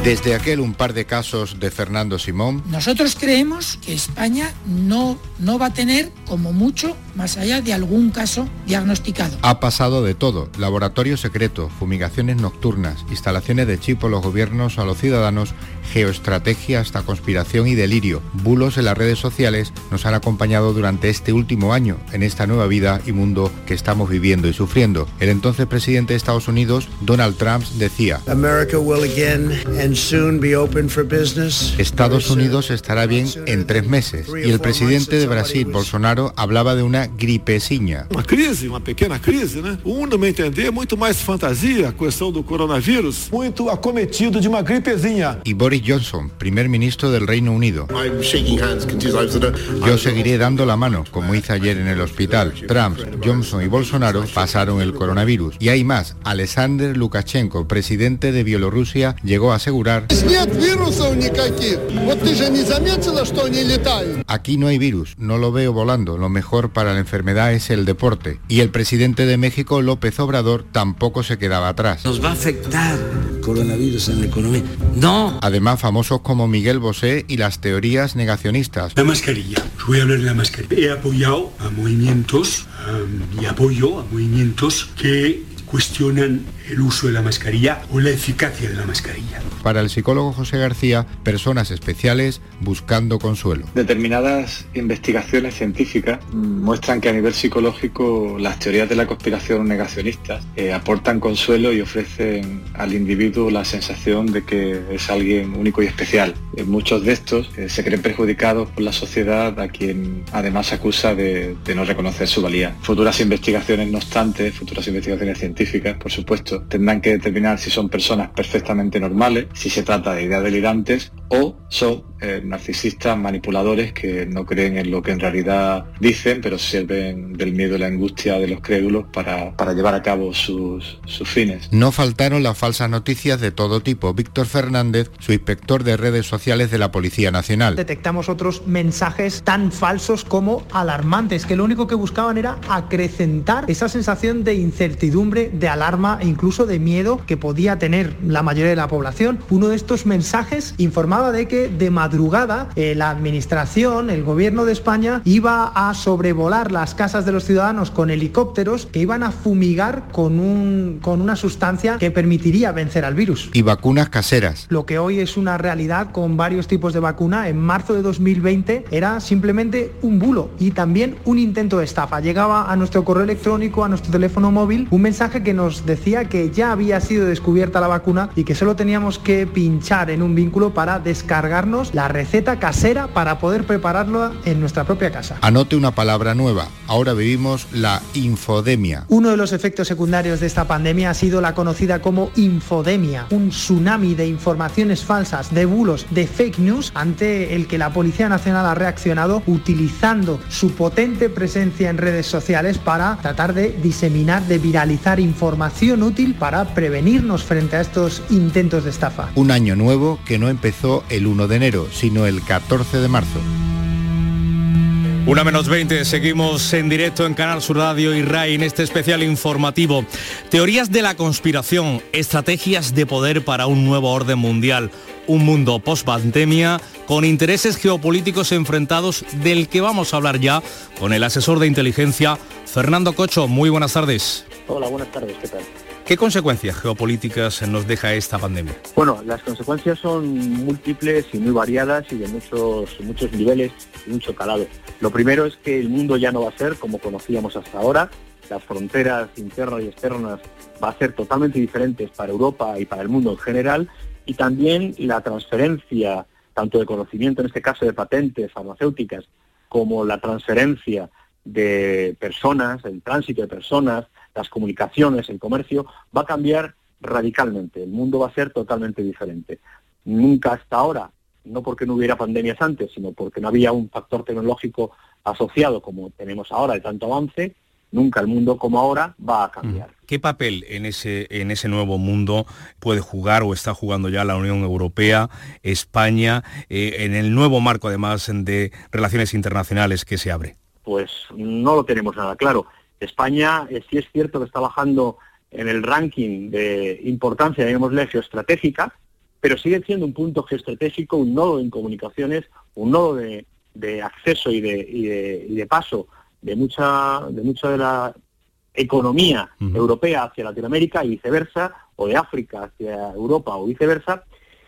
Desde aquel un par de casos de Fernando Simón. Nosotros creemos que España no, no va a tener como mucho más allá de algún caso diagnosticado. Ha pasado de todo, laboratorio secreto, fumigaciones nocturnas, instalaciones de chip a los gobiernos a los ciudadanos, geoestrategia hasta conspiración y delirio. Bulos en las redes sociales nos han acompañado durante este último año en esta nueva vida y mundo que estamos viviendo y sufriendo. El entonces presidente de Estados Unidos, Donald Trump, decía, Estados Unidos estará bien en tres meses. Y el presidente de Brasil, Bolsonaro, hablaba de una gripeciña. Una crisis, una pequeña crisis, ¿no? Uno me entender, mucho más fantasía, cuestión del coronavirus, muito acometido de una gripezinha. Y Boris Johnson, primer ministro del Reino Unido. Yo seguiré dando la mano, como hice ayer en el hospital. Trump, Johnson y Bolsonaro pasaron el coronavirus. Y hay más. Alexander Lukashenko, presidente de Bielorrusia, llegó a asegurar Aquí no hay virus, no lo veo volando. Lo mejor para la enfermedad es el deporte. Y el presidente de México, López Obrador, tampoco se quedaba atrás. Nos va a afectar el coronavirus en la economía. No. Además, famosos como Miguel Bosé y las teorías negacionistas. La mascarilla. Voy a hablar de la mascarilla. He apoyado a movimientos y apoyo a movimientos que cuestionan el uso de la mascarilla o la eficacia de la mascarilla. Para el psicólogo José García, personas especiales buscando consuelo. Determinadas investigaciones científicas muestran que a nivel psicológico las teorías de la conspiración negacionistas eh, aportan consuelo y ofrecen al individuo la sensación de que es alguien único y especial. Eh, muchos de estos eh, se creen perjudicados por la sociedad a quien además acusa de, de no reconocer su valía. Futuras investigaciones, no obstante, futuras investigaciones científicas, por supuesto, tendrán que determinar si son personas perfectamente normales, si se trata de ideas delirantes o son eh, narcisistas manipuladores que no creen en lo que en realidad dicen, pero sirven del miedo y la angustia de los crédulos para, para llevar a cabo sus, sus fines. No faltaron las falsas noticias de todo tipo. Víctor Fernández, su inspector de redes sociales de la Policía Nacional. Detectamos otros mensajes tan falsos como alarmantes, que lo único que buscaban era acrecentar esa sensación de incertidumbre, de alarma e incluso de miedo que podía tener la mayoría de la población. Uno de estos mensajes informaba de que de madrugada eh, la administración, el gobierno de España, iba a sobrevolar las casas de los ciudadanos con helicópteros que iban a fumigar con, un, con una sustancia que permitiría vencer al virus. Y vacunas caseras. Lo que hoy es una realidad con varios tipos de vacuna, en marzo de 2020 era simplemente un bulo y también un intento de estafa. Llegaba a nuestro correo electrónico, a nuestro teléfono móvil, un mensaje que nos decía que ya había sido descubierta la vacuna y que solo teníamos que pinchar en un vínculo para descargarnos la receta casera para poder prepararlo en nuestra propia casa. Anote una palabra nueva. Ahora vivimos la infodemia. Uno de los efectos secundarios de esta pandemia ha sido la conocida como infodemia, un tsunami de informaciones falsas, de bulos, de fake news ante el que la Policía Nacional ha reaccionado utilizando su potente presencia en redes sociales para tratar de diseminar, de viralizar información útil para prevenirnos frente a estos intentos de estafa. Un año nuevo que no empezó el 1 de enero, sino el 14 de marzo. Una menos 20, seguimos en directo en Canal Sur Radio y RAI en este especial informativo. Teorías de la conspiración, estrategias de poder para un nuevo orden mundial, un mundo post-pandemia con intereses geopolíticos enfrentados del que vamos a hablar ya con el asesor de inteligencia Fernando Cocho. Muy buenas tardes. Hola, buenas tardes, ¿qué tal? ¿Qué consecuencias geopolíticas nos deja esta pandemia? Bueno, las consecuencias son múltiples y muy variadas y de muchos, muchos niveles y mucho calado. Lo primero es que el mundo ya no va a ser como conocíamos hasta ahora. Las fronteras internas y externas va a ser totalmente diferentes para Europa y para el mundo en general. Y también la transferencia, tanto de conocimiento, en este caso de patentes farmacéuticas, como la transferencia de personas, el tránsito de personas, las comunicaciones, el comercio, va a cambiar radicalmente. El mundo va a ser totalmente diferente. Nunca hasta ahora, no porque no hubiera pandemias antes, sino porque no había un factor tecnológico asociado como tenemos ahora de tanto avance, nunca el mundo como ahora va a cambiar. ¿Qué papel en ese, en ese nuevo mundo puede jugar o está jugando ya la Unión Europea, España, eh, en el nuevo marco además de relaciones internacionales que se abre? Pues no lo tenemos nada claro. España eh, sí es cierto que está bajando en el ranking de importancia, digámosle, geoestratégica, pero sigue siendo un punto geoestratégico, un nodo en comunicaciones, un nodo de, acceso y de, de, paso de mucha, de mucha de la economía europea hacia Latinoamérica y viceversa, o de África hacia Europa o viceversa,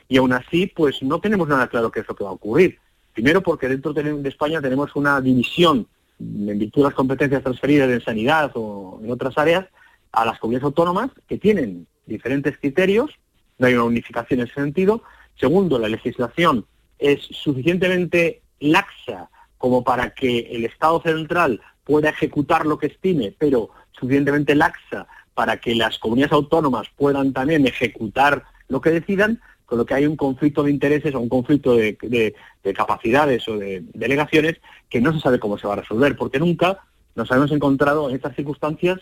y aún así, pues no tenemos nada claro qué es lo que va a ocurrir. Primero porque dentro de España tenemos una división en virtud de las competencias transferidas en sanidad o en otras áreas a las comunidades autónomas que tienen diferentes criterios, no hay una unificación en ese sentido. Segundo, la legislación es suficientemente laxa como para que el Estado central pueda ejecutar lo que estime, pero suficientemente laxa para que las comunidades autónomas puedan también ejecutar lo que decidan, con lo que hay un conflicto de intereses o un conflicto de, capacidades o de delegaciones que no se sabe cómo se va a resolver, porque nunca nos hemos encontrado en estas circunstancias,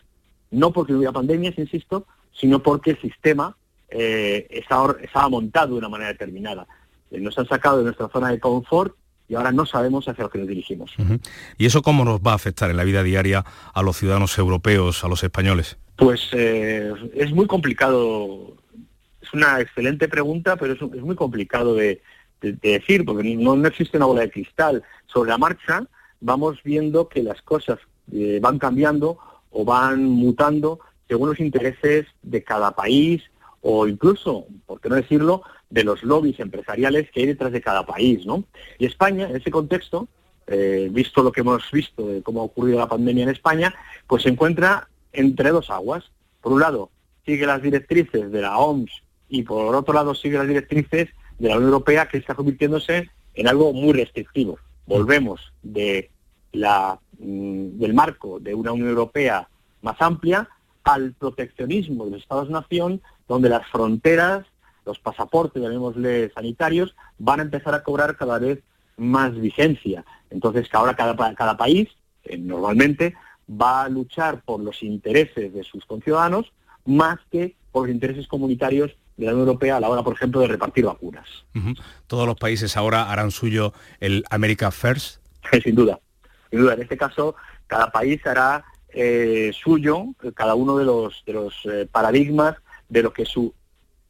no porque hubiera pandemias, insisto, sino porque el sistema eh, estaba, montado de una manera determinada. Eh, nos han sacado de nuestra zona de confort y ahora no sabemos hacia lo que nos dirigimos. ¿Y eso cómo nos va a afectar en la vida diaria a los ciudadanos europeos, a los españoles? Pues eh, es muy complicado es una excelente pregunta, pero es, muy complicado de, decir, porque no, existe una bola de cristal. Sobre la marcha vamos viendo que las cosas eh, van cambiando o van mutando según los intereses de cada país o incluso, por qué no decirlo, de los lobbies empresariales que hay detrás de cada país. ¿no? Y España, en ese contexto, eh, visto lo que hemos visto de cómo ha ocurrido la pandemia en España, pues se encuentra entre dos aguas. Por un lado, sigue las directrices de la OMS y por otro lado sigue las directrices de la Unión Europea que está convirtiéndose en algo muy restrictivo. Volvemos de la, mm, del marco de una Unión Europea más amplia al proteccionismo de los Estados-nación, donde las fronteras, los pasaportes, llamémosle sanitarios, van a empezar a cobrar cada vez más vigencia. Entonces, que ahora cada, cada país, eh, normalmente, va a luchar por los intereses de sus conciudadanos más que por los intereses comunitarios de la Unión Europea a la hora, por ejemplo, de repartir vacunas. ¿Todos los países ahora harán suyo el America First? sin duda, sin duda. En este caso, cada país hará eh, suyo cada uno de los, de los eh, paradigmas de lo que su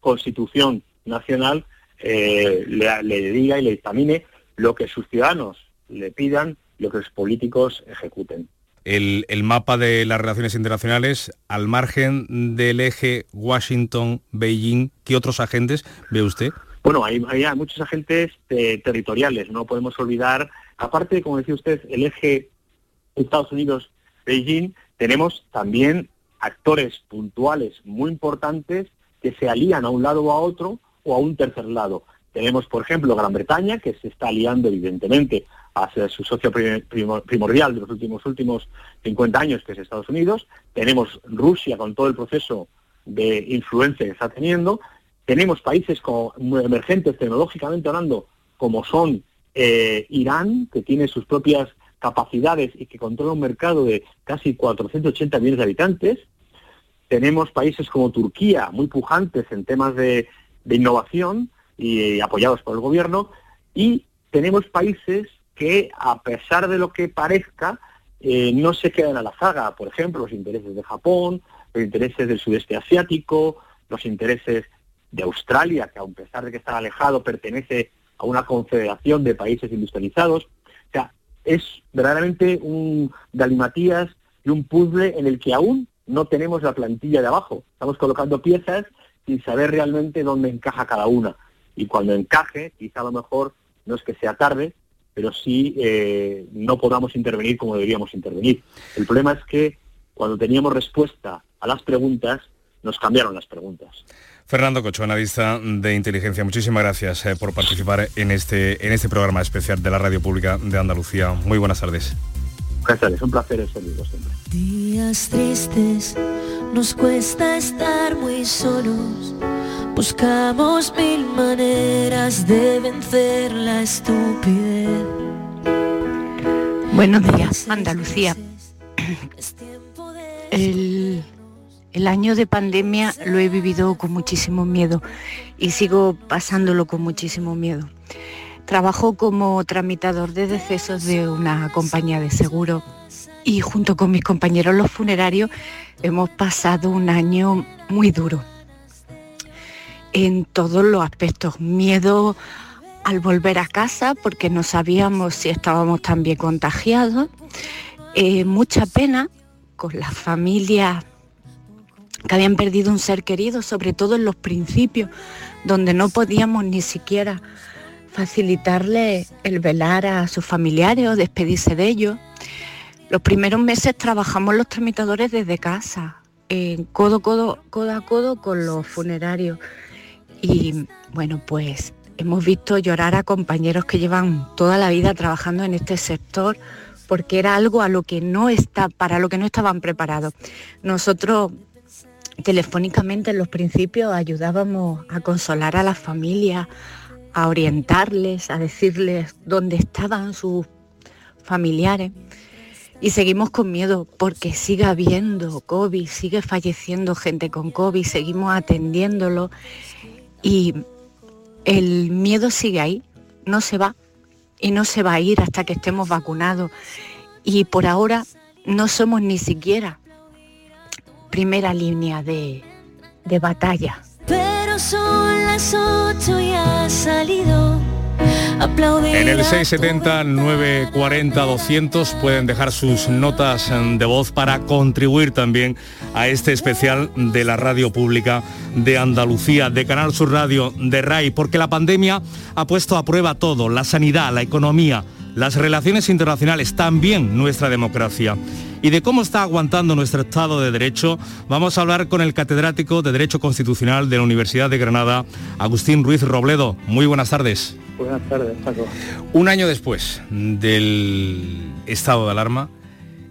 constitución nacional eh, le, le diga y le dictamine lo que sus ciudadanos le pidan, lo que los políticos ejecuten el, mapa de las relaciones internacionales al margen del eje Washington-Beijing. ¿Qué otros agentes ve usted? Bueno, hay, muchos agentes eh, territoriales, no podemos olvidar, aparte, como decía usted, el eje Estados Unidos-Beijing, tenemos también actores puntuales muy importantes que se alían a un lado o a otro o a un tercer lado. Tenemos, por ejemplo, Gran Bretaña, que se está aliando evidentemente hacia su socio primordial de los últimos últimos 50 años, que es Estados Unidos. Tenemos Rusia con todo el proceso de influencia que está teniendo. Tenemos países como emergentes tecnológicamente hablando, como son eh, Irán, que tiene sus propias capacidades y que controla un mercado de casi 480 millones de habitantes. Tenemos países como Turquía, muy pujantes en temas de, innovación y apoyados por el gobierno. Y tenemos países que a pesar de lo que parezca, eh, no se quedan a la zaga. Por ejemplo, los intereses de Japón, los intereses del sudeste asiático, los intereses de Australia, que a pesar de que está alejado, pertenece a una confederación de países industrializados. O sea, es verdaderamente un galimatías y un puzzle en el que aún no tenemos la plantilla de abajo. Estamos colocando piezas sin saber realmente dónde encaja cada una. Y cuando encaje, quizá a lo mejor no es que sea tarde, pero sí eh, no podamos intervenir como deberíamos intervenir. El problema es que cuando teníamos respuesta a las preguntas, nos cambiaron las preguntas. Fernando Cocho, analista de inteligencia, muchísimas gracias eh, por participar en este, en este programa especial de la Radio Pública de Andalucía. Muy buenas tardes. Buenas tardes, un placer servirlo siempre. Días tristes, nos cuesta estar muy solos Buscamos mil maneras de vencer la estupidez. Buenos días, Andalucía. El, el, año de pandemia lo he vivido con muchísimo miedo y sigo pasándolo con muchísimo miedo. Trabajo como tramitador de decesos de una compañía de seguro y junto con mis compañeros los funerarios hemos pasado un año muy duro en todos los aspectos. Miedo al volver a casa porque no sabíamos si estábamos también contagiados. Eh, mucha pena con las familias que habían perdido un ser querido, sobre todo en los principios, donde no podíamos ni siquiera facilitarle el velar a sus familiares o despedirse de ellos. Los primeros meses trabajamos los tramitadores desde casa, en codo, codo, codo a codo con los funerarios. Y bueno, pues hemos visto llorar a compañeros que llevan toda la vida trabajando en este sector porque era algo a lo que no está, para lo que no estaban preparados. Nosotros telefónicamente en los principios ayudábamos a consolar a las familias, a orientarles, a decirles dónde estaban sus familiares. Y seguimos con miedo porque sigue habiendo COVID, sigue falleciendo gente con COVID, seguimos atendiéndolo y el miedo sigue ahí, no se va y no se va a ir hasta que estemos vacunados. Y por ahora no somos ni siquiera primera línea de, de batalla. Pero son las ocho y ha salido. En el 670-940-200 pueden dejar sus notas de voz para contribuir también a este especial de la radio pública de Andalucía, de Canal Sur Radio, de RAI, porque la pandemia ha puesto a prueba todo, la sanidad, la economía, las relaciones internacionales, también nuestra democracia. Y de cómo está aguantando nuestro Estado de Derecho, vamos a hablar con el catedrático de Derecho Constitucional de la Universidad de Granada, Agustín Ruiz Robledo. Muy buenas tardes. Buenas tardes, Paco. Un año después del estado de alarma,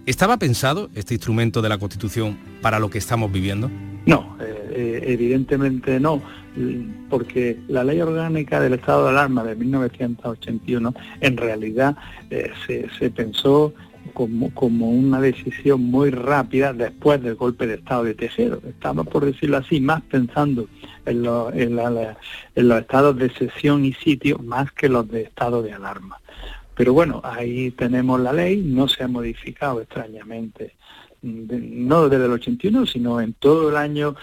¿estaba pensado este instrumento de la Constitución para lo que estamos viviendo? No, eh, eh, evidentemente no porque la ley orgánica del estado de alarma de 1981 en realidad eh, se, pensó como, como, una decisión muy rápida después del golpe de estado de Tejero. Estaba, por decirlo así, más pensando en, en, en los estados de sesión y sitio más que los de estado de alarma. Pero bueno, ahí tenemos la ley, no se ha modificado extrañamente no desde el 81, sino en todo el año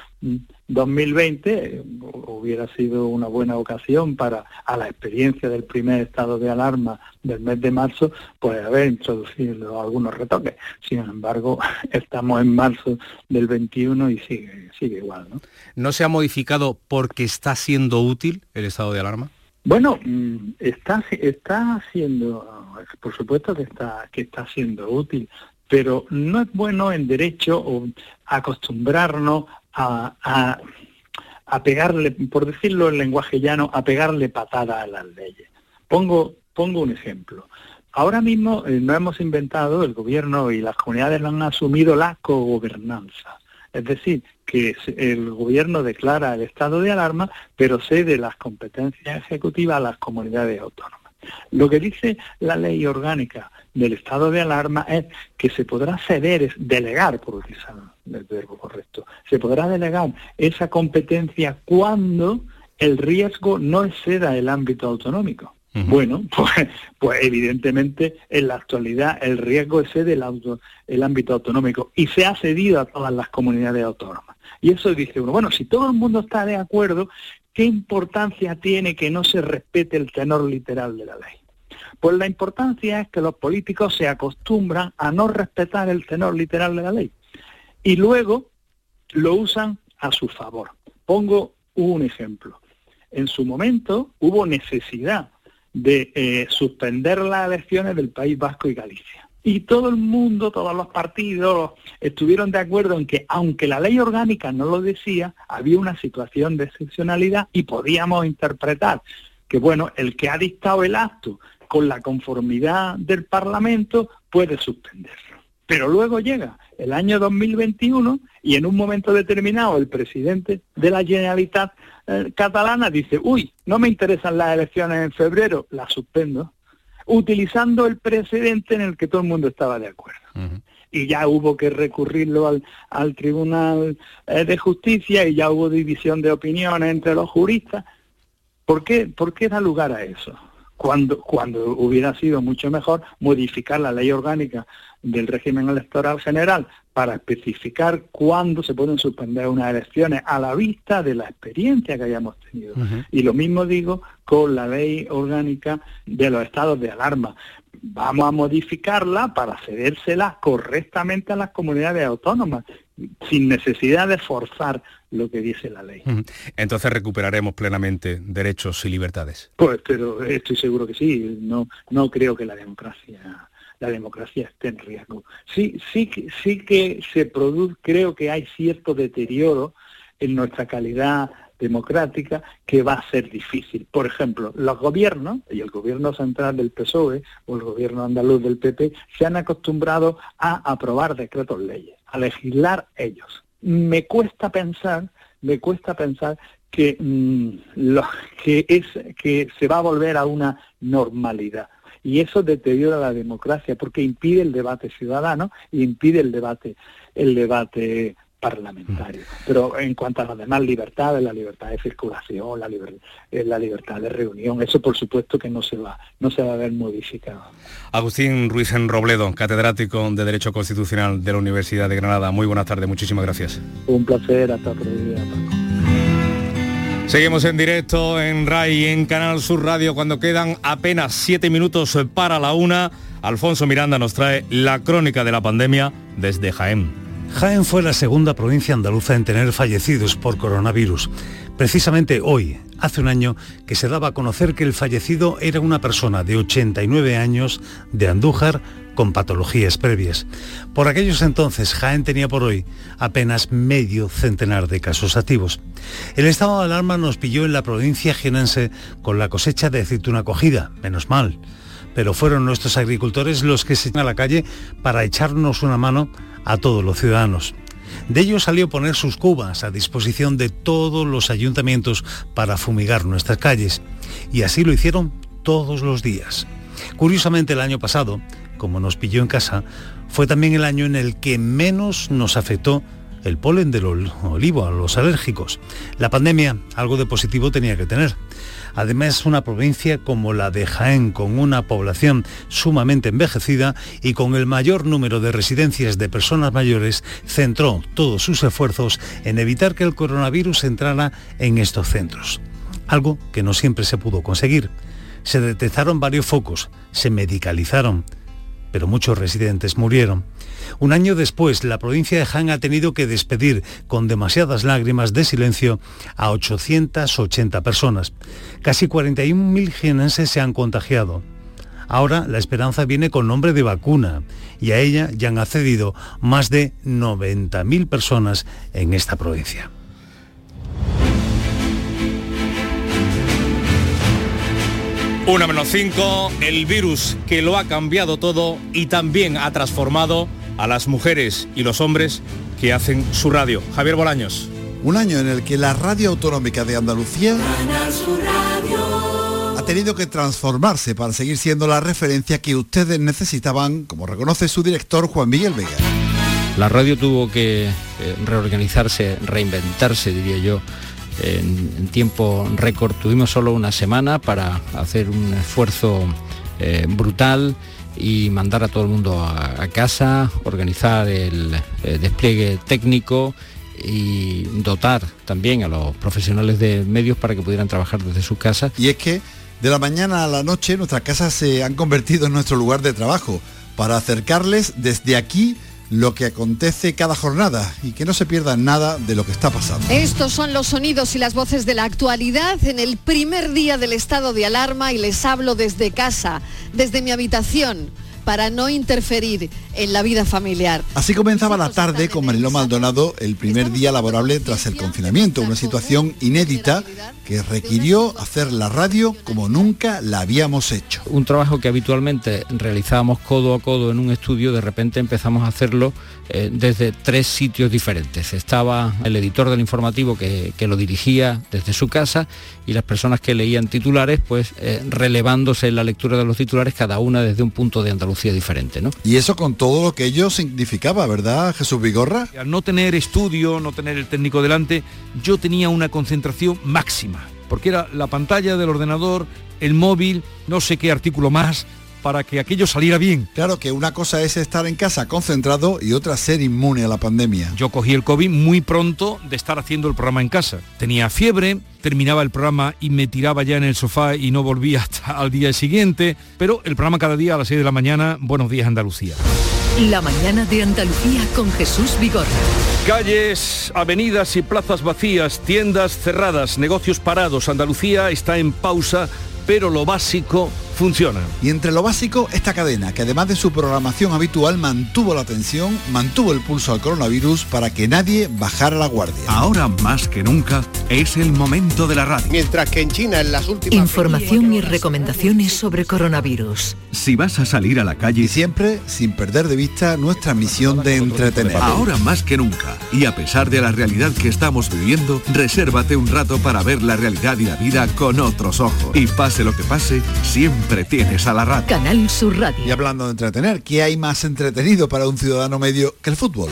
2020 hubiera sido una buena ocasión para, a la experiencia del primer estado de alarma del mes de marzo, pues haber introducido algunos retoques. Sin embargo, estamos en marzo del 21 y sigue, sigue igual. ¿no? ¿No se ha modificado porque está siendo útil el estado de alarma? Bueno, mm, está, está siendo, por supuesto que está, que está siendo útil, pero no es bueno en derecho acostumbrarnos a, pegarle, por decirlo en lenguaje llano, a pegarle patada a las leyes. Pongo, un ejemplo. Ahora mismo eh, no hemos inventado, el gobierno y las comunidades han asumido la cogobernanza. Es decir, que el gobierno declara el estado de alarma, pero cede las competencias ejecutivas a las comunidades autónomas. Lo que dice la ley orgánica del estado de alarma es que se podrá ceder, delegar, por utilizar el verbo correcto, se podrá delegar esa competencia cuando el riesgo no exceda el ámbito autonómico. Bueno, pues, pues, evidentemente en la actualidad el riesgo excede el, el ámbito autonómico y se ha cedido a todas las comunidades autónomas. Y eso dice uno, bueno, si todo el mundo está de acuerdo, ¿qué importancia tiene que no se respete el tenor literal de la ley? Pues la importancia es que los políticos se acostumbran a no respetar el tenor literal de la ley y luego lo usan a su favor. Pongo un ejemplo. En su momento hubo necesidad de eh, suspender las elecciones del País Vasco y Galicia. Y todo el mundo, todos los partidos estuvieron de acuerdo en que, aunque la ley orgánica no lo decía, había una situación de excepcionalidad y podíamos interpretar que, bueno, el que ha dictado el acto con la conformidad del Parlamento puede suspenderlo. Pero luego llega el año 2021 y en un momento determinado el presidente de la Generalitat eh, catalana dice, uy, no me interesan las elecciones en febrero, las suspendo, utilizando el precedente en el que todo el mundo estaba de acuerdo. Y ya hubo que recurrirlo al, al Tribunal eh, de Justicia y ya hubo división de opiniones entre los juristas. ¿Por qué, ¿Por qué da lugar a eso? cuando, cuando hubiera sido mucho mejor modificar la ley orgánica del régimen electoral general para especificar cuándo se pueden suspender unas elecciones a la vista de la experiencia que hayamos tenido. Y lo mismo digo con la ley orgánica de los estados de alarma. Vamos a modificarla para cedérsela correctamente a las comunidades autónomas, sin necesidad de forzar lo que dice la ley. Entonces recuperaremos plenamente derechos y libertades. Pues pero estoy seguro que sí, no, no creo que la democracia la democracia esté en riesgo. Sí, sí, sí que se produce, creo que hay cierto deterioro en nuestra calidad democrática que va a ser difícil. Por ejemplo, los gobiernos, y el gobierno central del PSOE o el gobierno andaluz del PP, se han acostumbrado a aprobar decretos leyes, a legislar ellos. Me cuesta pensar, me cuesta pensar que, mm, que, es, que se va a volver a una normalidad y eso deteriora la democracia porque impide el debate ciudadano y impide el debate el debate parlamentario. Mm. Pero en cuanto a las demás libertades, la libertad de circulación, la, eh, la libertad de reunión, eso por supuesto que no se va, no se va a ver modificado. Agustín Ruiz en Robledo, catedrático de Derecho Constitucional de la Universidad de Granada. Muy buenas tardes, muchísimas gracias. Un placer, hasta otro día. Seguimos en directo en RAI en Canal Sur Radio cuando quedan apenas siete minutos para la una. Alfonso Miranda nos trae la crónica de la pandemia desde Jaén. Jaén fue la segunda provincia andaluza en tener fallecidos por coronavirus. Precisamente hoy, hace un año, que se daba a conocer que el fallecido era una persona de 89 años de Andújar con patologías previas. Por aquellos entonces, Jaén tenía por hoy apenas medio centenar de casos activos. El estado de alarma nos pilló en la provincia jienense con la cosecha de aceituna cogida, menos mal. Pero fueron nuestros agricultores los que se a la calle para echarnos una mano a todos los ciudadanos. De ellos salió poner sus cubas a disposición de todos los ayuntamientos para fumigar nuestras calles. Y así lo hicieron todos los días. Curiosamente el año pasado, como nos pilló en casa, fue también el año en el que menos nos afectó el polen del olivo a los alérgicos. La pandemia algo de positivo tenía que tener. Además, una provincia como la de Jaén, con una población sumamente envejecida y con el mayor número de residencias de personas mayores, centró todos sus esfuerzos en evitar que el coronavirus entrara en estos centros. Algo que no siempre se pudo conseguir. Se detectaron varios focos, se medicalizaron, pero muchos residentes murieron. Un año después, la provincia de Jaén ha tenido que despedir con demasiadas lágrimas de silencio a 880 personas. Casi 41.000 jienenses se han contagiado. Ahora la esperanza viene con nombre de vacuna y a ella ya han accedido más de 90.000 personas en esta provincia. Una menos cinco, el virus que lo ha cambiado todo y también ha transformado a las mujeres y los hombres que hacen su radio. Javier Bolaños. Un año en el que la radio autonómica de Andalucía ha tenido que transformarse para seguir siendo la referencia que ustedes necesitaban, como reconoce su director Juan Miguel Vega. La radio tuvo que eh, reorganizarse, reinventarse, diría yo, en, tiempo récord. Tuvimos solo una semana para hacer un esfuerzo eh, brutal y mandar a todo el mundo a, casa, organizar el eh, despliegue técnico y dotar también a los profesionales de medios para que pudieran trabajar desde su casa. Y es que de la mañana a la noche nuestras casas se han convertido en nuestro lugar de trabajo para acercarles desde aquí lo que acontece cada jornada y que no se pierda nada de lo que está pasando. Estos son los sonidos y las voces de la actualidad en el primer día del estado de alarma y les hablo desde casa, desde mi habitación para no interferir en la vida familiar. Así comenzaba la tarde con Mariló Maldonado el primer día laborable tras el confinamiento, una situación inédita que requirió hacer la radio como nunca la habíamos hecho. Un trabajo que habitualmente realizábamos codo a codo en un estudio, de repente empezamos a hacerlo eh, desde tres sitios diferentes. Estaba el editor del informativo que, lo dirigía desde su casa y las personas que leían titulares, pues eh, relevándose en la lectura de los titulares cada una desde un punto de Andalucía diferente. ¿no? Y eso con todo lo que ello significaba, ¿verdad, Jesús Vigorra? Al no tener estudio, no tener el técnico delante, yo tenía una concentración máxima porque era la pantalla del ordenador, el móvil, no sé qué artículo más, para que aquello saliera bien. Claro que una cosa es estar en casa concentrado y otra ser inmune a la pandemia. Yo cogí el COVID muy pronto de estar haciendo el programa en casa. Tenía fiebre, terminaba el programa y me tiraba ya en el sofá y no volvía hasta al día siguiente, pero el programa cada día a las 6 de la mañana, Buenos días Andalucía. La mañana de Andalucía con Jesús Vigorra. Calles, avenidas y plazas vacías, tiendas cerradas, negocios parados. Andalucía está en pausa, pero lo básico funciona. Y entre lo básico, esta cadena, que además de su programación habitual mantuvo la atención, mantuvo el pulso al coronavirus para que nadie bajara la guardia. Ahora más que nunca es el momento de la radio. Mientras que en China en las últimas... Información y recomendaciones sobre coronavirus. Si vas a salir a la calle... Y siempre sin perder de vista nuestra misión de entretener. Ahora más que nunca, y a pesar de la realidad que estamos viviendo, resérvate un rato para ver la realidad y la vida con otros ojos. Y pase lo que pase, siempre tienes a la radio. Canal Sur Radio. Y hablando de entretener, ¿qué hay más entretenido para un ciudadano medio que el fútbol?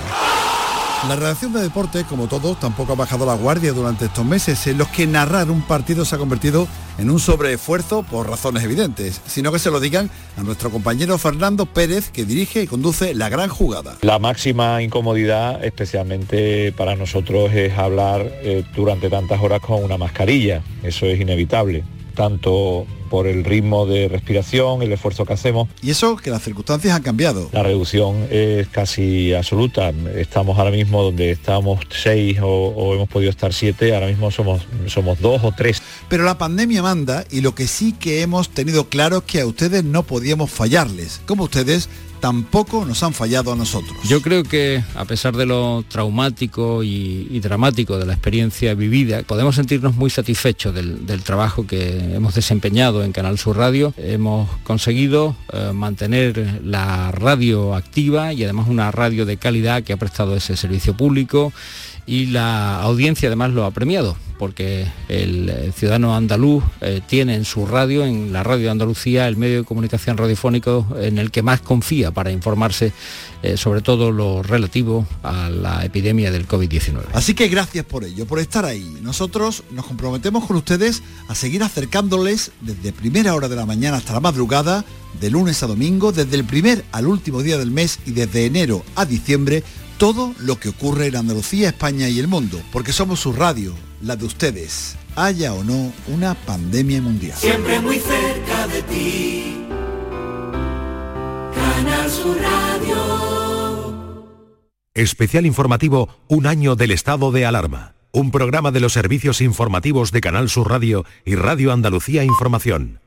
La redacción de deporte, como todos, tampoco ha bajado la guardia durante estos meses, en los que narrar un partido se ha convertido en un sobreesfuerzo por razones evidentes, sino que se lo digan a nuestro compañero Fernando Pérez, que dirige y conduce la gran jugada. La máxima incomodidad, especialmente para nosotros, es hablar eh, durante tantas horas con una mascarilla. Eso es inevitable, tanto por el ritmo de respiración, el esfuerzo que hacemos. Y eso que las circunstancias han cambiado. La reducción es casi absoluta. Estamos ahora mismo donde estábamos seis o, o, hemos podido estar siete, ahora mismo somos, somos dos o tres. Pero la pandemia manda y lo que sí que hemos tenido claro es que a ustedes no podíamos fallarles. Como ustedes tampoco nos han fallado a nosotros. Yo creo que a pesar de lo traumático y, dramático de la experiencia vivida, podemos sentirnos muy satisfechos del, del, trabajo que hemos desempeñado en Canal Sur Radio. Hemos conseguido eh, mantener la radio activa y además una radio de calidad que ha prestado ese servicio público y la audiencia además lo ha premiado porque el ciudadano andaluz eh, tiene en su radio, en la radio de Andalucía, el medio de comunicación radiofónico en el que más confía para informarse eh, sobre todo lo relativo a la epidemia del COVID-19. Así que gracias por ello, por estar ahí. Nosotros nos comprometemos con ustedes a seguir acercándoles desde primera hora de la mañana hasta la madrugada, de lunes a domingo, desde el primer al último día del mes y desde enero a diciembre, todo lo que ocurre en Andalucía, España y el mundo, porque somos su radio, la de ustedes, haya o no una pandemia mundial. Siempre muy cerca de ti. Canal Sur Radio. Especial informativo Un año del estado de alarma. Un programa de los servicios informativos de Canal Sur Radio y Radio Andalucía Información.